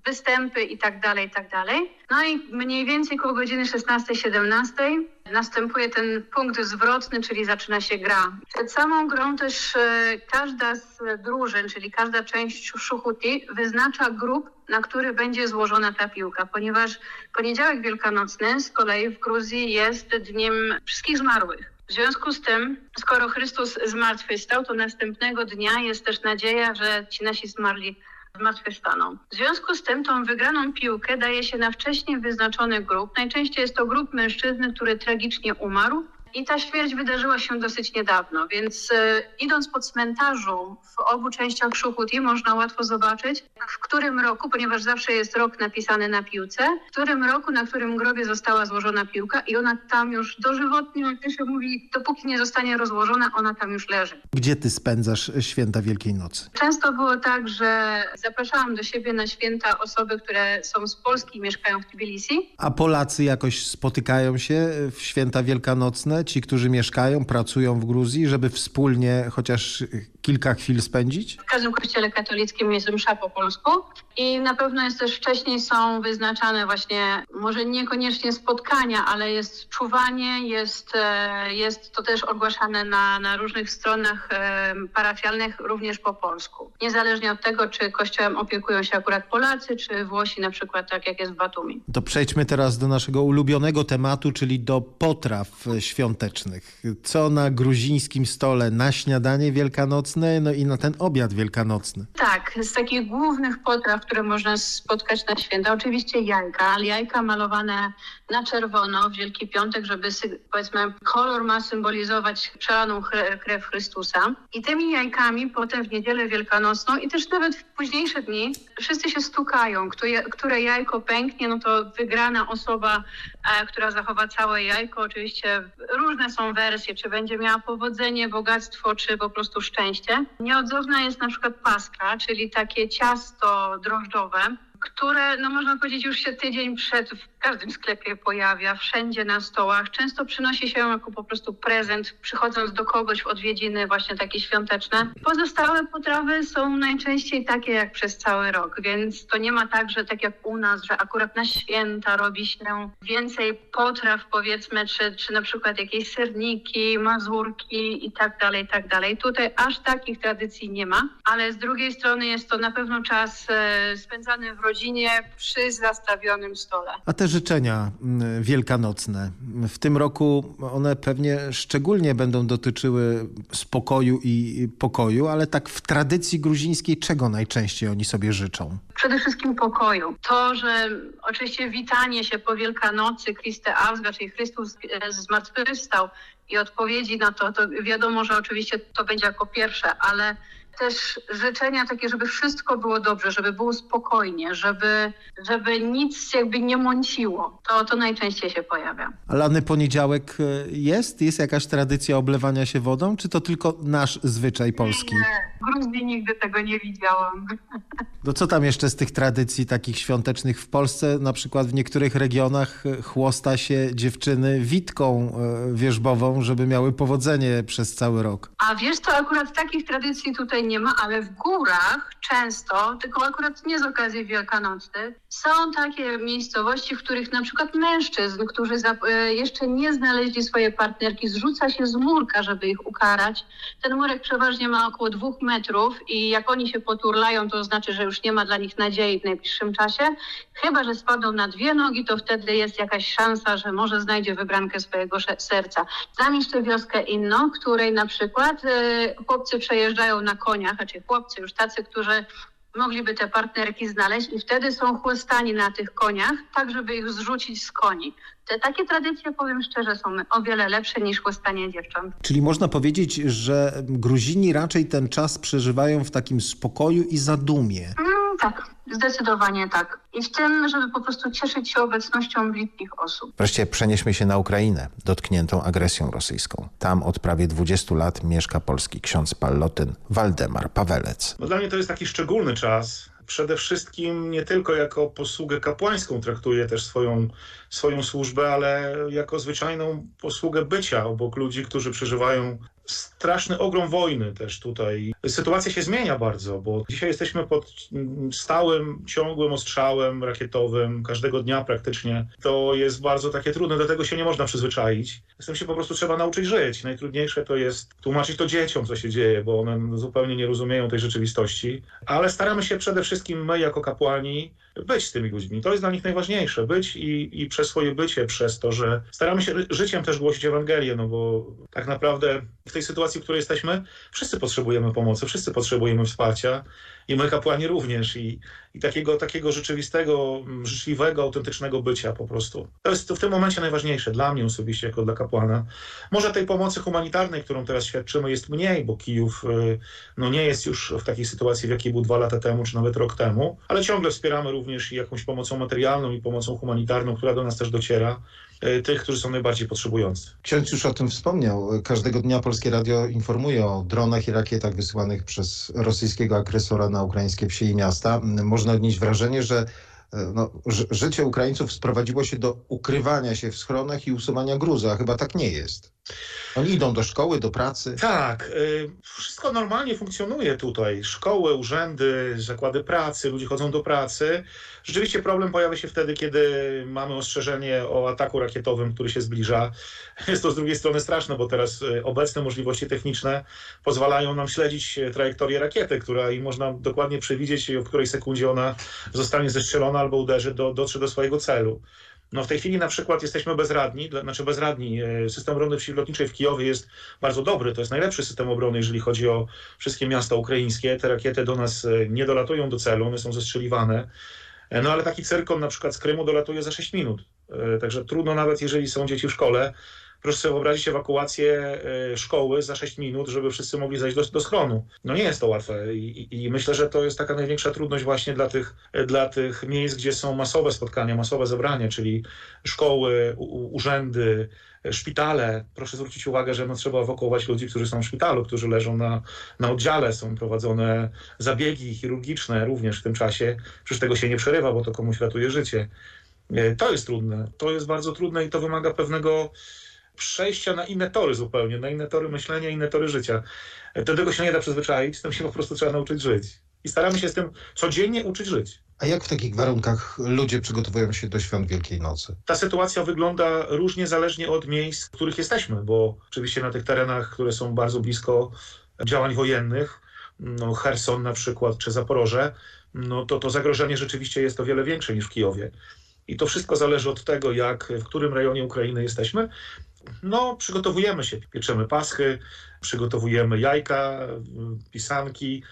występy i tak dalej, i tak dalej. No i mniej więcej koło godziny 16-17 następuje ten punkt zwrotny, czyli zaczyna się gra. Przed samą grą też e, każda z drużyn, czyli każda część szuchuti wyznacza grup, na który będzie złożona ta piłka, ponieważ poniedziałek wielkanocny z kolei w Gruzji jest dniem wszystkich zmarłych. W związku z tym, skoro Chrystus zmartwychwstał, to następnego dnia jest też nadzieja, że ci nasi zmarli zmartwychwstaną. W związku z tym tą wygraną piłkę daje się na wcześniej wyznaczony grup. Najczęściej jest to grup mężczyzny, który tragicznie umarł i ta śmierć wydarzyła się dosyć niedawno, więc e, idąc po cmentarzu w obu częściach Szuchuti można łatwo zobaczyć, w którym roku, ponieważ zawsze jest rok napisany na piłce, w którym roku, na którym grobie została złożona piłka i ona tam już dożywotnie, jak to się mówi, dopóki nie zostanie rozłożona, ona tam już leży. Gdzie ty spędzasz święta Wielkiej Nocy? Często było tak, że zapraszałam do siebie na święta osoby, które są z Polski i mieszkają w Tbilisi. A Polacy jakoś spotykają się w święta wielkanocne? Ci, którzy mieszkają, pracują w Gruzji, żeby wspólnie chociaż kilka chwil spędzić? W każdym kościele katolickim jest msza po polsku i na pewno jest też wcześniej są wyznaczane właśnie, może niekoniecznie spotkania, ale jest czuwanie, jest, e, jest to też ogłaszane na, na różnych stronach e, parafialnych również po polsku. Niezależnie od tego, czy kościołem opiekują się akurat Polacy, czy Włosi na przykład, tak jak jest w Batumi. To przejdźmy teraz do naszego ulubionego tematu, czyli do potraw świątecznych. Co na gruzińskim stole na śniadanie wielkanocne, no i na ten obiad wielkanocny? Tak, z takich głównych potraw, które można spotkać na święta. Oczywiście jajka, ale jajka malowane na czerwono w Wielki Piątek, żeby powiedzmy kolor ma symbolizować przelaną krew Chrystusa. I tymi jajkami potem w niedzielę wielkanocną i też nawet w późniejsze dni wszyscy się stukają. Które, które jajko pęknie, no to wygrana osoba, która zachowa całe jajko. Oczywiście różne są wersje, czy będzie miała powodzenie, bogactwo, czy po prostu szczęście. Nieodzowna jest na przykład paska, czyli takie ciasto drożdżowe, które, no można powiedzieć, już się tydzień przed w każdym sklepie pojawia, wszędzie na stołach. Często przynosi się jako po prostu prezent, przychodząc do kogoś w odwiedziny właśnie takie świąteczne. Pozostałe potrawy są najczęściej takie jak przez cały rok, więc to nie ma tak, że tak jak u nas, że akurat na święta robi się więcej potraw powiedzmy, czy, czy na przykład jakieś serniki, mazurki i tak dalej, i tak dalej. Tutaj aż takich tradycji nie ma, ale z drugiej strony jest to na pewno czas e, spędzany w rodzinie przy zastawionym stole. A te życzenia mm, wielkanocne, w tym roku one pewnie szczególnie będą dotyczyły spokoju i pokoju, ale tak w tradycji gruzińskiej czego najczęściej oni sobie życzą? Przede wszystkim pokoju. To, że oczywiście witanie się po Wielkanocy, Christe Ausga, czyli Chrystus e, zmartwychwstał i odpowiedzi na to, to wiadomo, że oczywiście to będzie jako pierwsze, ale też życzenia takie, żeby wszystko było dobrze, żeby było spokojnie, żeby, żeby nic jakby nie mąciło. To, to najczęściej się pojawia. A lany poniedziałek e, jest? Jest jakaś tradycja oblewania się wodą, czy to tylko nasz zwyczaj polski? Nie, w Gruzji nigdy tego nie widziałam. *laughs* No co tam jeszcze z tych tradycji takich świątecznych w Polsce? Na przykład w niektórych regionach e, chłosta się dziewczyny witką e, wierzbową, żeby miały powodzenie przez cały rok. A wiesz to akurat takich tradycji tutaj nie ma, ale w górach często, tylko akurat nie z okazji Wielkanocy, są takie miejscowości, w których na przykład mężczyzn, którzy e, jeszcze nie znaleźli swojej partnerki, zrzuca się z murka, żeby ich ukarać. Ten murek przeważnie ma około dwóch metrów i jak oni się poturlają, to znaczy, że już nie ma dla nich nadziei w najbliższym czasie. Chyba, że spadną na dwie nogi, to wtedy jest jakaś szansa, że może znajdzie wybrankę swojego serca. Znam jeszcze wioskę inną, której na przykład e, chłopcy przejeżdżają na koniach, znaczy chłopcy już tacy, którzy mogliby te partnerki znaleźć i wtedy są chłostani na tych koniach, tak żeby ich zrzucić z koni. Te takie tradycje, powiem szczerze, są o wiele lepsze niż chłostanie dziewcząt. Czyli można powiedzieć, że Gruzini raczej ten czas przeżywają w takim spokoju i zadumie. Mm, tak, zdecydowanie tak. I w tym, żeby po prostu cieszyć się obecnością bliskich osób. Wreszcie przenieśmy się na Ukrainę, dotkniętą agresją rosyjską. Tam od prawie 20 lat mieszka polski ksiądz Pallotyn Waldemar Pawelec. No dla mnie to jest taki szczególny czas, przede wszystkim nie tylko jako posługę kapłańską traktuję też swoją, swoją służbę, ale jako zwyczajną posługę bycia obok ludzi, którzy przeżywają straszny ogrom wojny też tutaj. Sytuacja się zmienia bardzo, bo dzisiaj jesteśmy pod stałym, ciągłym ostrzałem rakietowym, każdego dnia praktycznie. To jest bardzo takie trudne, do tego się nie można przyzwyczaić. Z tym się po prostu trzeba nauczyć żyć. Najtrudniejsze to jest tłumaczyć to dzieciom, co się dzieje, bo one zupełnie nie rozumieją tej rzeczywistości. Ale staramy się przede wszystkim my jako kapłani być z tymi ludźmi. To jest dla nich najważniejsze. Być i, i przez swoje bycie, przez to, że staramy się życiem też głosić Ewangelię, no bo tak naprawdę w tej sytuacji, w której jesteśmy, wszyscy potrzebujemy pomocy, wszyscy potrzebujemy wsparcia i my kapłani również i, i takiego, takiego rzeczywistego, życzliwego, autentycznego bycia po prostu. To jest w tym momencie najważniejsze dla mnie osobiście, jako dla kapłana. Może tej pomocy humanitarnej, którą teraz świadczymy jest mniej, bo Kijów y, no, nie jest już w takiej sytuacji, w jakiej był dwa lata temu, czy nawet rok temu, ale ciągle wspieramy również i jakąś pomocą materialną i pomocą humanitarną, która do nas też dociera tych, którzy są najbardziej potrzebujący. Ksiądz już o tym wspomniał. Każdego dnia Polskie Radio informuje o dronach i rakietach wysyłanych przez rosyjskiego agresora na ukraińskie wsie i miasta. Można odnieść wrażenie, że e, no, życie Ukraińców sprowadziło się do ukrywania się w schronach i usuwania gruzu, a chyba tak nie jest. Oni idą do szkoły, do pracy. Tak, y, wszystko normalnie funkcjonuje tutaj. Szkoły, urzędy, zakłady pracy, ludzie chodzą do pracy. Rzeczywiście problem pojawia się wtedy, kiedy mamy ostrzeżenie o ataku rakietowym, który się zbliża. *laughs* Jest to z drugiej strony straszne, bo teraz y, obecne możliwości techniczne pozwalają nam śledzić trajektorię rakiety, która i można dokładnie przewidzieć, w której sekundzie ona zostanie zestrzelona albo uderzy, do, dotrze do swojego celu. No w tej chwili na przykład jesteśmy bezradni, znaczy bezradni. E, system obrony przeciwlotniczej w Kijowie jest bardzo dobry, to jest najlepszy system obrony, jeżeli chodzi o wszystkie miasta ukraińskie. Te rakiety do nas e, nie dolatują do celu, one są zestrzeliwane. E, no ale taki cyrkon na przykład z Krymu dolatuje za 6 minut. Także trudno nawet, jeżeli są dzieci w szkole, Proszę sobie wyobrazić ewakuację e, szkoły za 6 minut, żeby wszyscy mogli zejść do, do schronu. No nie jest to łatwe I, i, myślę, że to jest taka największa trudność właśnie dla tych, dla tych miejsc, gdzie są masowe spotkania, masowe zebrania, czyli szkoły, u, urzędy, szpitale. Proszę zwrócić uwagę, że no, trzeba ewakuować ludzi, którzy są w szpitalu, którzy leżą na, na oddziale, są prowadzone zabiegi chirurgiczne również w tym czasie. Przecież tego się nie przerywa, bo to komuś ratuje życie. E, to jest trudne. To jest bardzo trudne i to wymaga pewnego przejścia na inne tory zupełnie, na inne tory myślenia, inne tory życia. Do tego się nie da przyzwyczaić, tym się po prostu trzeba nauczyć żyć. I staramy się z tym codziennie uczyć żyć. A jak w takich warunkach ludzie przygotowują się do świąt Wielkiej Nocy? Ta sytuacja wygląda różnie zależnie od miejsc, w których jesteśmy, bo oczywiście na tych terenach, które są bardzo blisko działań wojennych, no Herson na przykład, czy Zaporoże, no to to zagrożenie rzeczywiście jest o wiele większe niż w Kijowie. I to wszystko zależy od tego, jak, w którym rejonie Ukrainy jesteśmy. No, przygotowujemy się, pieczemy paschy, przygotowujemy jajka, pisanki.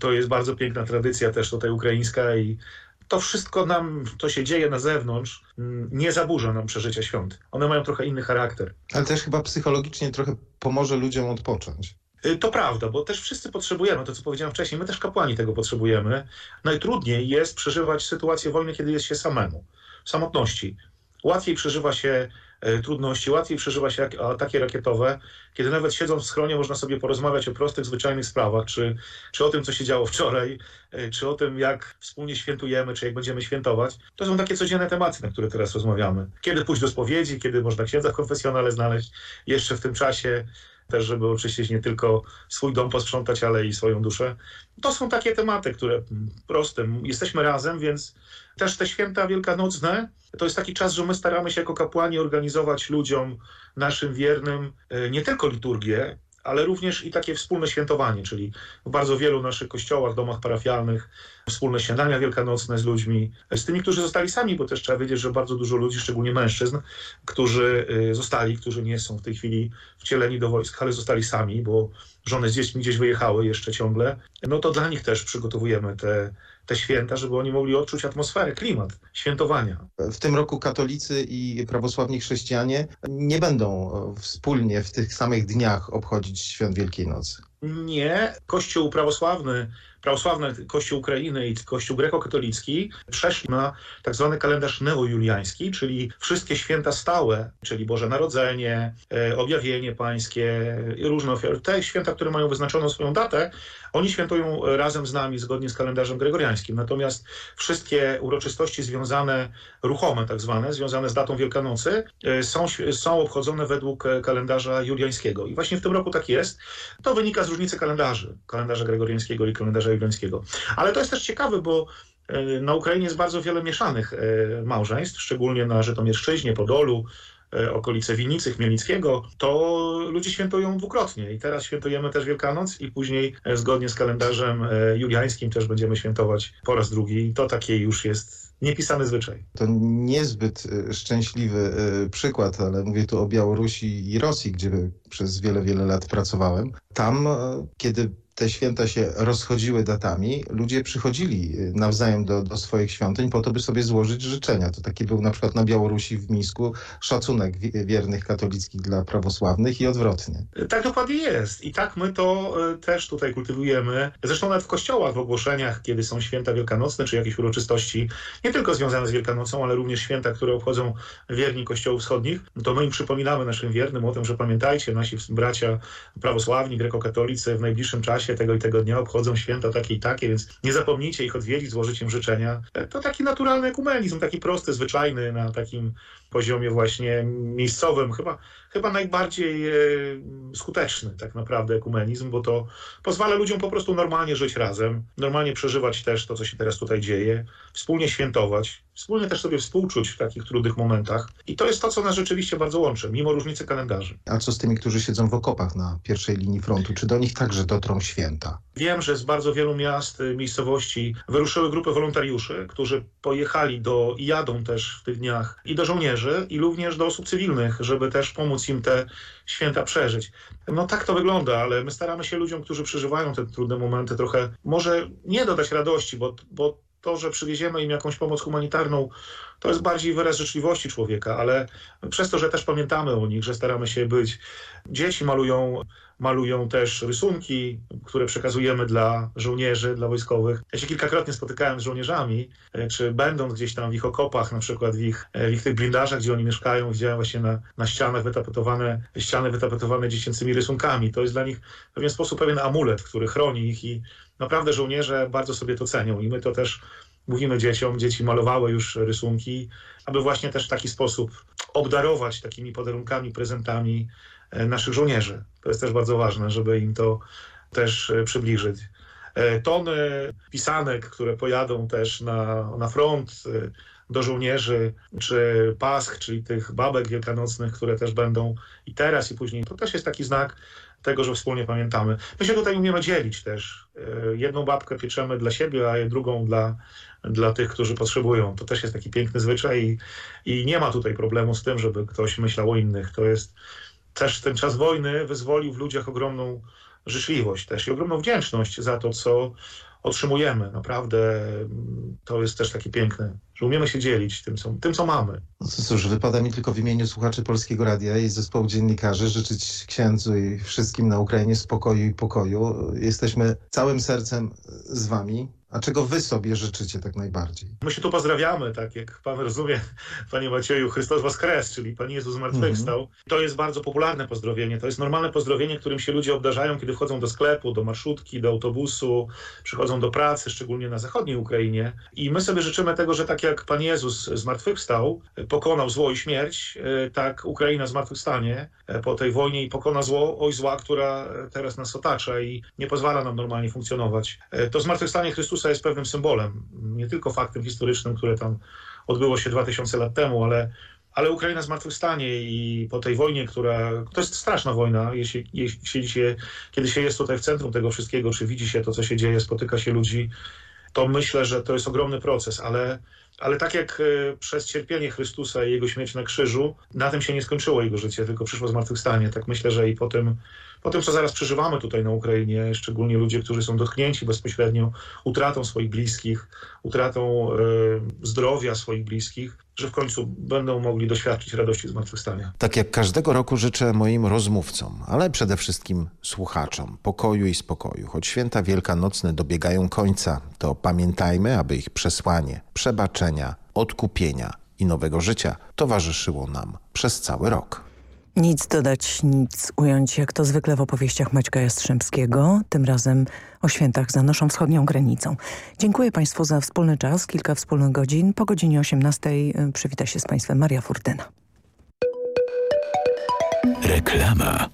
To jest bardzo piękna tradycja też tutaj ukraińska i to wszystko nam, to się dzieje na zewnątrz, nie zaburza nam przeżycia świąt. One mają trochę inny charakter. Ale też chyba psychologicznie trochę pomoże ludziom odpocząć. Y, to prawda, bo też wszyscy potrzebujemy, to co powiedziałem wcześniej, my też kapłani tego potrzebujemy. Najtrudniej jest przeżywać sytuację wojny, kiedy jest się samemu, samotności. Łatwiej przeżywa się trudności, łatwiej przeżywa się ataki rakietowe, kiedy nawet siedząc w schronie można sobie porozmawiać o prostych, zwyczajnych sprawach, czy, czy o tym, co się działo wczoraj, e, czy o tym, jak wspólnie świętujemy, czy jak będziemy świętować. To są takie codzienne tematy, na które teraz rozmawiamy. Kiedy pójść do spowiedzi, kiedy można księdza konfesjonale znaleźć jeszcze w tym czasie, też żeby oczyścić nie tylko swój dom posprzątać, ale i swoją duszę. To są takie tematy, które proste. Jesteśmy razem, więc też te święta wielkanocne to jest taki czas, że my staramy się jako kapłani organizować ludziom, naszym wiernym, e, nie tylko liturgię, ale również i takie wspólne świętowanie, czyli w bardzo wielu naszych kościołach, domach parafialnych, wspólne śniadania wielkanocne z ludźmi, z tymi, którzy zostali sami, bo też trzeba wiedzieć, że bardzo dużo ludzi, szczególnie mężczyzn, którzy y, zostali, którzy nie są w tej chwili wcieleni do wojsk, ale zostali sami, bo żony z dziećmi gdzieś wyjechały jeszcze ciągle, no to dla nich też przygotowujemy te, te święta, żeby oni mogli odczuć atmosferę, klimat świętowania. W tym roku katolicy i prawosławni chrześcijanie nie będą wspólnie w tych samych dniach obchodzić świąt Wielkiej Nocy. Nie. Kościół prawosławny prawosławny Kościół Ukrainy i Kościół grekokatolicki przeszli na tak zwany kalendarz neojuliański, czyli wszystkie święta stałe, czyli Boże Narodzenie, e, Objawienie Pańskie różne ofiary. Te święta, które mają wyznaczoną swoją datę, oni świętują razem z nami, zgodnie z kalendarzem gregoriańskim. Natomiast wszystkie uroczystości związane, ruchome tak zwane, związane z datą Wielkanocy, e, są, są obchodzone według e, kalendarza juliańskiego. I właśnie w tym roku tak jest. To wynika z różnicy kalendarzy, kalendarza gregoriańskiego i kalendarza juliańskiego. Ale to jest też ciekawe, bo e, na Ukrainie jest bardzo wiele mieszanych małżeństw, szczególnie na Żytomierszczyźnie, Podolu, E, okolice Winnicy, Chmielnickiego, to ludzie świętują dwukrotnie. I teraz świętujemy też Wielkanoc i później e, zgodnie z kalendarzem e, juliańskim też będziemy świętować po raz drugi. I to takie już jest niepisany zwyczaj. To niezbyt szczęśliwy przykład, ale mówię tu o Białorusi i Rosji, gdzie przez wiele, wiele lat pracowałem. Tam, kiedy te święta się rozchodziły datami, ludzie przychodzili y, nawzajem do, do swoich świątyń po to, by sobie złożyć życzenia. To taki był na przykład na Białorusi w Mińsku szacunek wiernych katolickich dla prawosławnych i odwrotnie. Tak dokładnie jest. I tak my to y, też tutaj kultywujemy. Zresztą nawet w kościołach, w ogłoszeniach, kiedy są święta wielkanocne, czy jakieś uroczystości, nie tylko związane z Wielkanocą, ale również święta, które obchodzą wierni kościołów wschodnich, to my im przypominamy naszym wiernym o tym, że pamiętajcie, nasi bracia prawosławni, grekokatolicy w najbliższym czasie tego i tego dnia obchodzą święta takie i takie, więc nie zapomnijcie ich odwiedzić, złożyć im życzenia. To taki naturalny ekumenizm, taki prosty, zwyczajny, na takim poziomie właśnie miejscowym, chyba, chyba najbardziej e, skuteczny tak naprawdę ekumenizm, bo to pozwala ludziom po prostu normalnie żyć razem, normalnie przeżywać też to, co się teraz tutaj dzieje, wspólnie świętować, wspólnie też sobie współczuć w takich trudnych momentach. I to jest to, co nas rzeczywiście bardzo łączy, mimo różnicy kalendarzy. A co z tymi, którzy siedzą w okopach na pierwszej linii frontu? Czy do nich także dotrą święta? Wiem, że z bardzo wielu miast, y, miejscowości wyruszyły grupy wolontariuszy, którzy pojechali do i jadą też w tych dniach i do żołnierzy, i również do osób cywilnych, żeby też pomóc im te święta przeżyć. No tak to wygląda, ale my staramy się ludziom, którzy przeżywają te trudne momenty, trochę może nie dodać radości, bo, bo to, że przywieziemy im jakąś pomoc humanitarną, to jest bardziej wyraz życzliwości człowieka, ale przez to, że też pamiętamy o nich, że staramy się być. Dzieci malują, malują też rysunki, które przekazujemy dla żołnierzy, dla wojskowych. Ja się kilkakrotnie spotykałem z żołnierzami, e, czy będąc gdzieś tam w ich okopach, na przykład w ich, e, w ich tych blindażach, gdzie oni mieszkają, widziałem właśnie na, na ścianach wytapetowane, ściany wytapetowane dziecięcymi rysunkami. To jest dla nich w pewien sposób pewien amulet, który chroni ich i naprawdę żołnierze bardzo sobie to cenią i my to też mówimy dzieciom, dzieci malowały już rysunki, aby właśnie też w taki sposób obdarować takimi podarunkami, prezentami naszych żołnierzy. To jest też bardzo ważne, żeby im to też e, przybliżyć. E, tony pisanek, które pojadą też na, na front do żołnierzy, czy pasch, czyli tych babek wielkanocnych, które też będą i teraz, i później. To też jest taki znak tego, że wspólnie pamiętamy. My się tutaj umiemy dzielić też. Jedną babkę pieczemy dla siebie, a drugą dla, dla tych, którzy potrzebują. To też jest taki piękny zwyczaj i, i nie ma tutaj problemu z tym, żeby ktoś myślał o innych. To jest też ten czas wojny wyzwolił w ludziach ogromną życzliwość też i ogromną wdzięczność za to, co otrzymujemy. Naprawdę to jest też takie piękne, że umiemy się dzielić tym, co, tym, co mamy. No cóż, wypada mi tylko w imieniu słuchaczy Polskiego Radia i zespołu dziennikarzy życzyć księdzu i wszystkim na Ukrainie spokoju i pokoju. Jesteśmy całym sercem z wami. A czego wy sobie życzycie tak najbardziej? My się tu pozdrawiamy, tak jak pan rozumie, panie Macieju, Chrystus Woskres, czyli Pan Jezus zmartwychwstał. -hmm. To jest bardzo popularne pozdrowienie, to jest normalne pozdrowienie, którym się ludzie obdarzają, kiedy wchodzą do sklepu, do marszutki, do autobusu, przychodzą do pracy, szczególnie na zachodniej Ukrainie. I my sobie życzymy tego, że tak jak Pan Jezus zmartwychwstał, pokonał zło i śmierć, e, tak Ukraina zmartwychwstanie e, po tej wojnie i pokona zło, oj zła, która teraz nas otacza i nie pozwala nam normalnie funkcjonować. E, to zmartwychwstanie Chrystusa jest pewnym symbolem, nie tylko faktem historycznym, które tam odbyło się 2000 lat temu, ale, ale Ukraina zmartwychwstanie i po tej wojnie, która, to jest straszna wojna, jeśli, jeśli się, kiedy się jest tutaj w centrum tego wszystkiego, czy widzi się to, co się dzieje, spotyka się ludzi, to myślę, że to jest ogromny proces, ale, ale tak jak e, przez cierpienie Chrystusa i Jego śmierć na krzyżu, na tym się nie skończyło Jego życie, tylko przyszło zmartwychwstanie. Tak myślę, że i po tym, po tym, co zaraz przeżywamy tutaj na Ukrainie, szczególnie ludzie, którzy są dotknięci bezpośrednio utratą swoich bliskich, utratą e, zdrowia swoich bliskich, że w końcu będą mogli doświadczyć radości zmartwychwstania. Tak jak każdego roku życzę moim rozmówcom, ale przede wszystkim słuchaczom pokoju i spokoju. Choć święta wielkanocne dobiegają końca, to pamiętajmy, aby ich przesłanie, przebaczenia, odkupienia i nowego życia towarzyszyło nam przez cały rok. Nic dodać, nic ująć, jak to zwykle w opowieściach Maćka Jastrzębskiego, tym razem o świętach za naszą wschodnią granicą. Dziękuję Państwu za wspólny czas, kilka wspólnych godzin. Po godzinie 18 przywita się z Państwem Maria Furtyna. Reklama.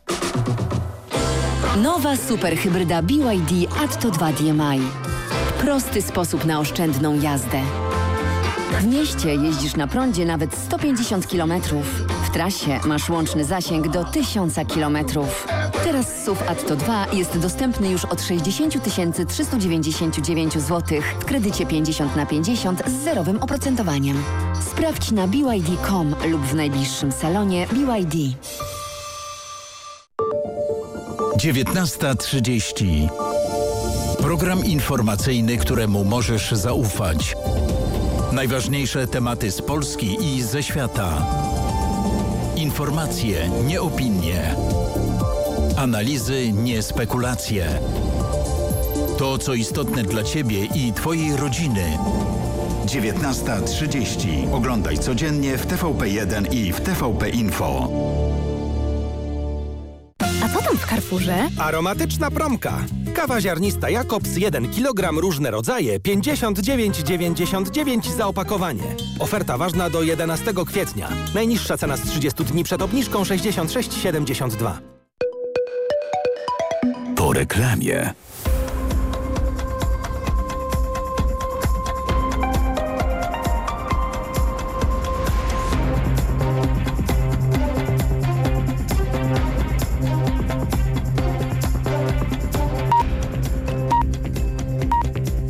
Nowa superhybryda BYD Atto 2 DMI. Prosty sposób na oszczędną jazdę. W mieście jeździsz na prądzie nawet 150 km. Trasie masz łączny zasięg do 1000 km. Teraz SUV Atto 2 jest dostępny już od 60 399 zł w kredycie 50 na 50 z zerowym oprocentowaniem. Sprawdź na BYD.com lub w najbliższym salonie BYD. 19.30 Program informacyjny, któremu możesz zaufać. Najważniejsze tematy z Polski i ze świata. Informacje, nie opinie. Analizy, nie spekulacje. To, co istotne dla Ciebie i Twojej rodziny. 19.30. Oglądaj codziennie w TVP1 i w TVP Info. W Carrefourze? Aromatyczna promka. Kawa ziarnista Jakobs 1 kg różne rodzaje 59,99 za opakowanie. Oferta ważna do 11 kwietnia. Najniższa cena z 30 dni przed obniżką 66,72. Po reklamie.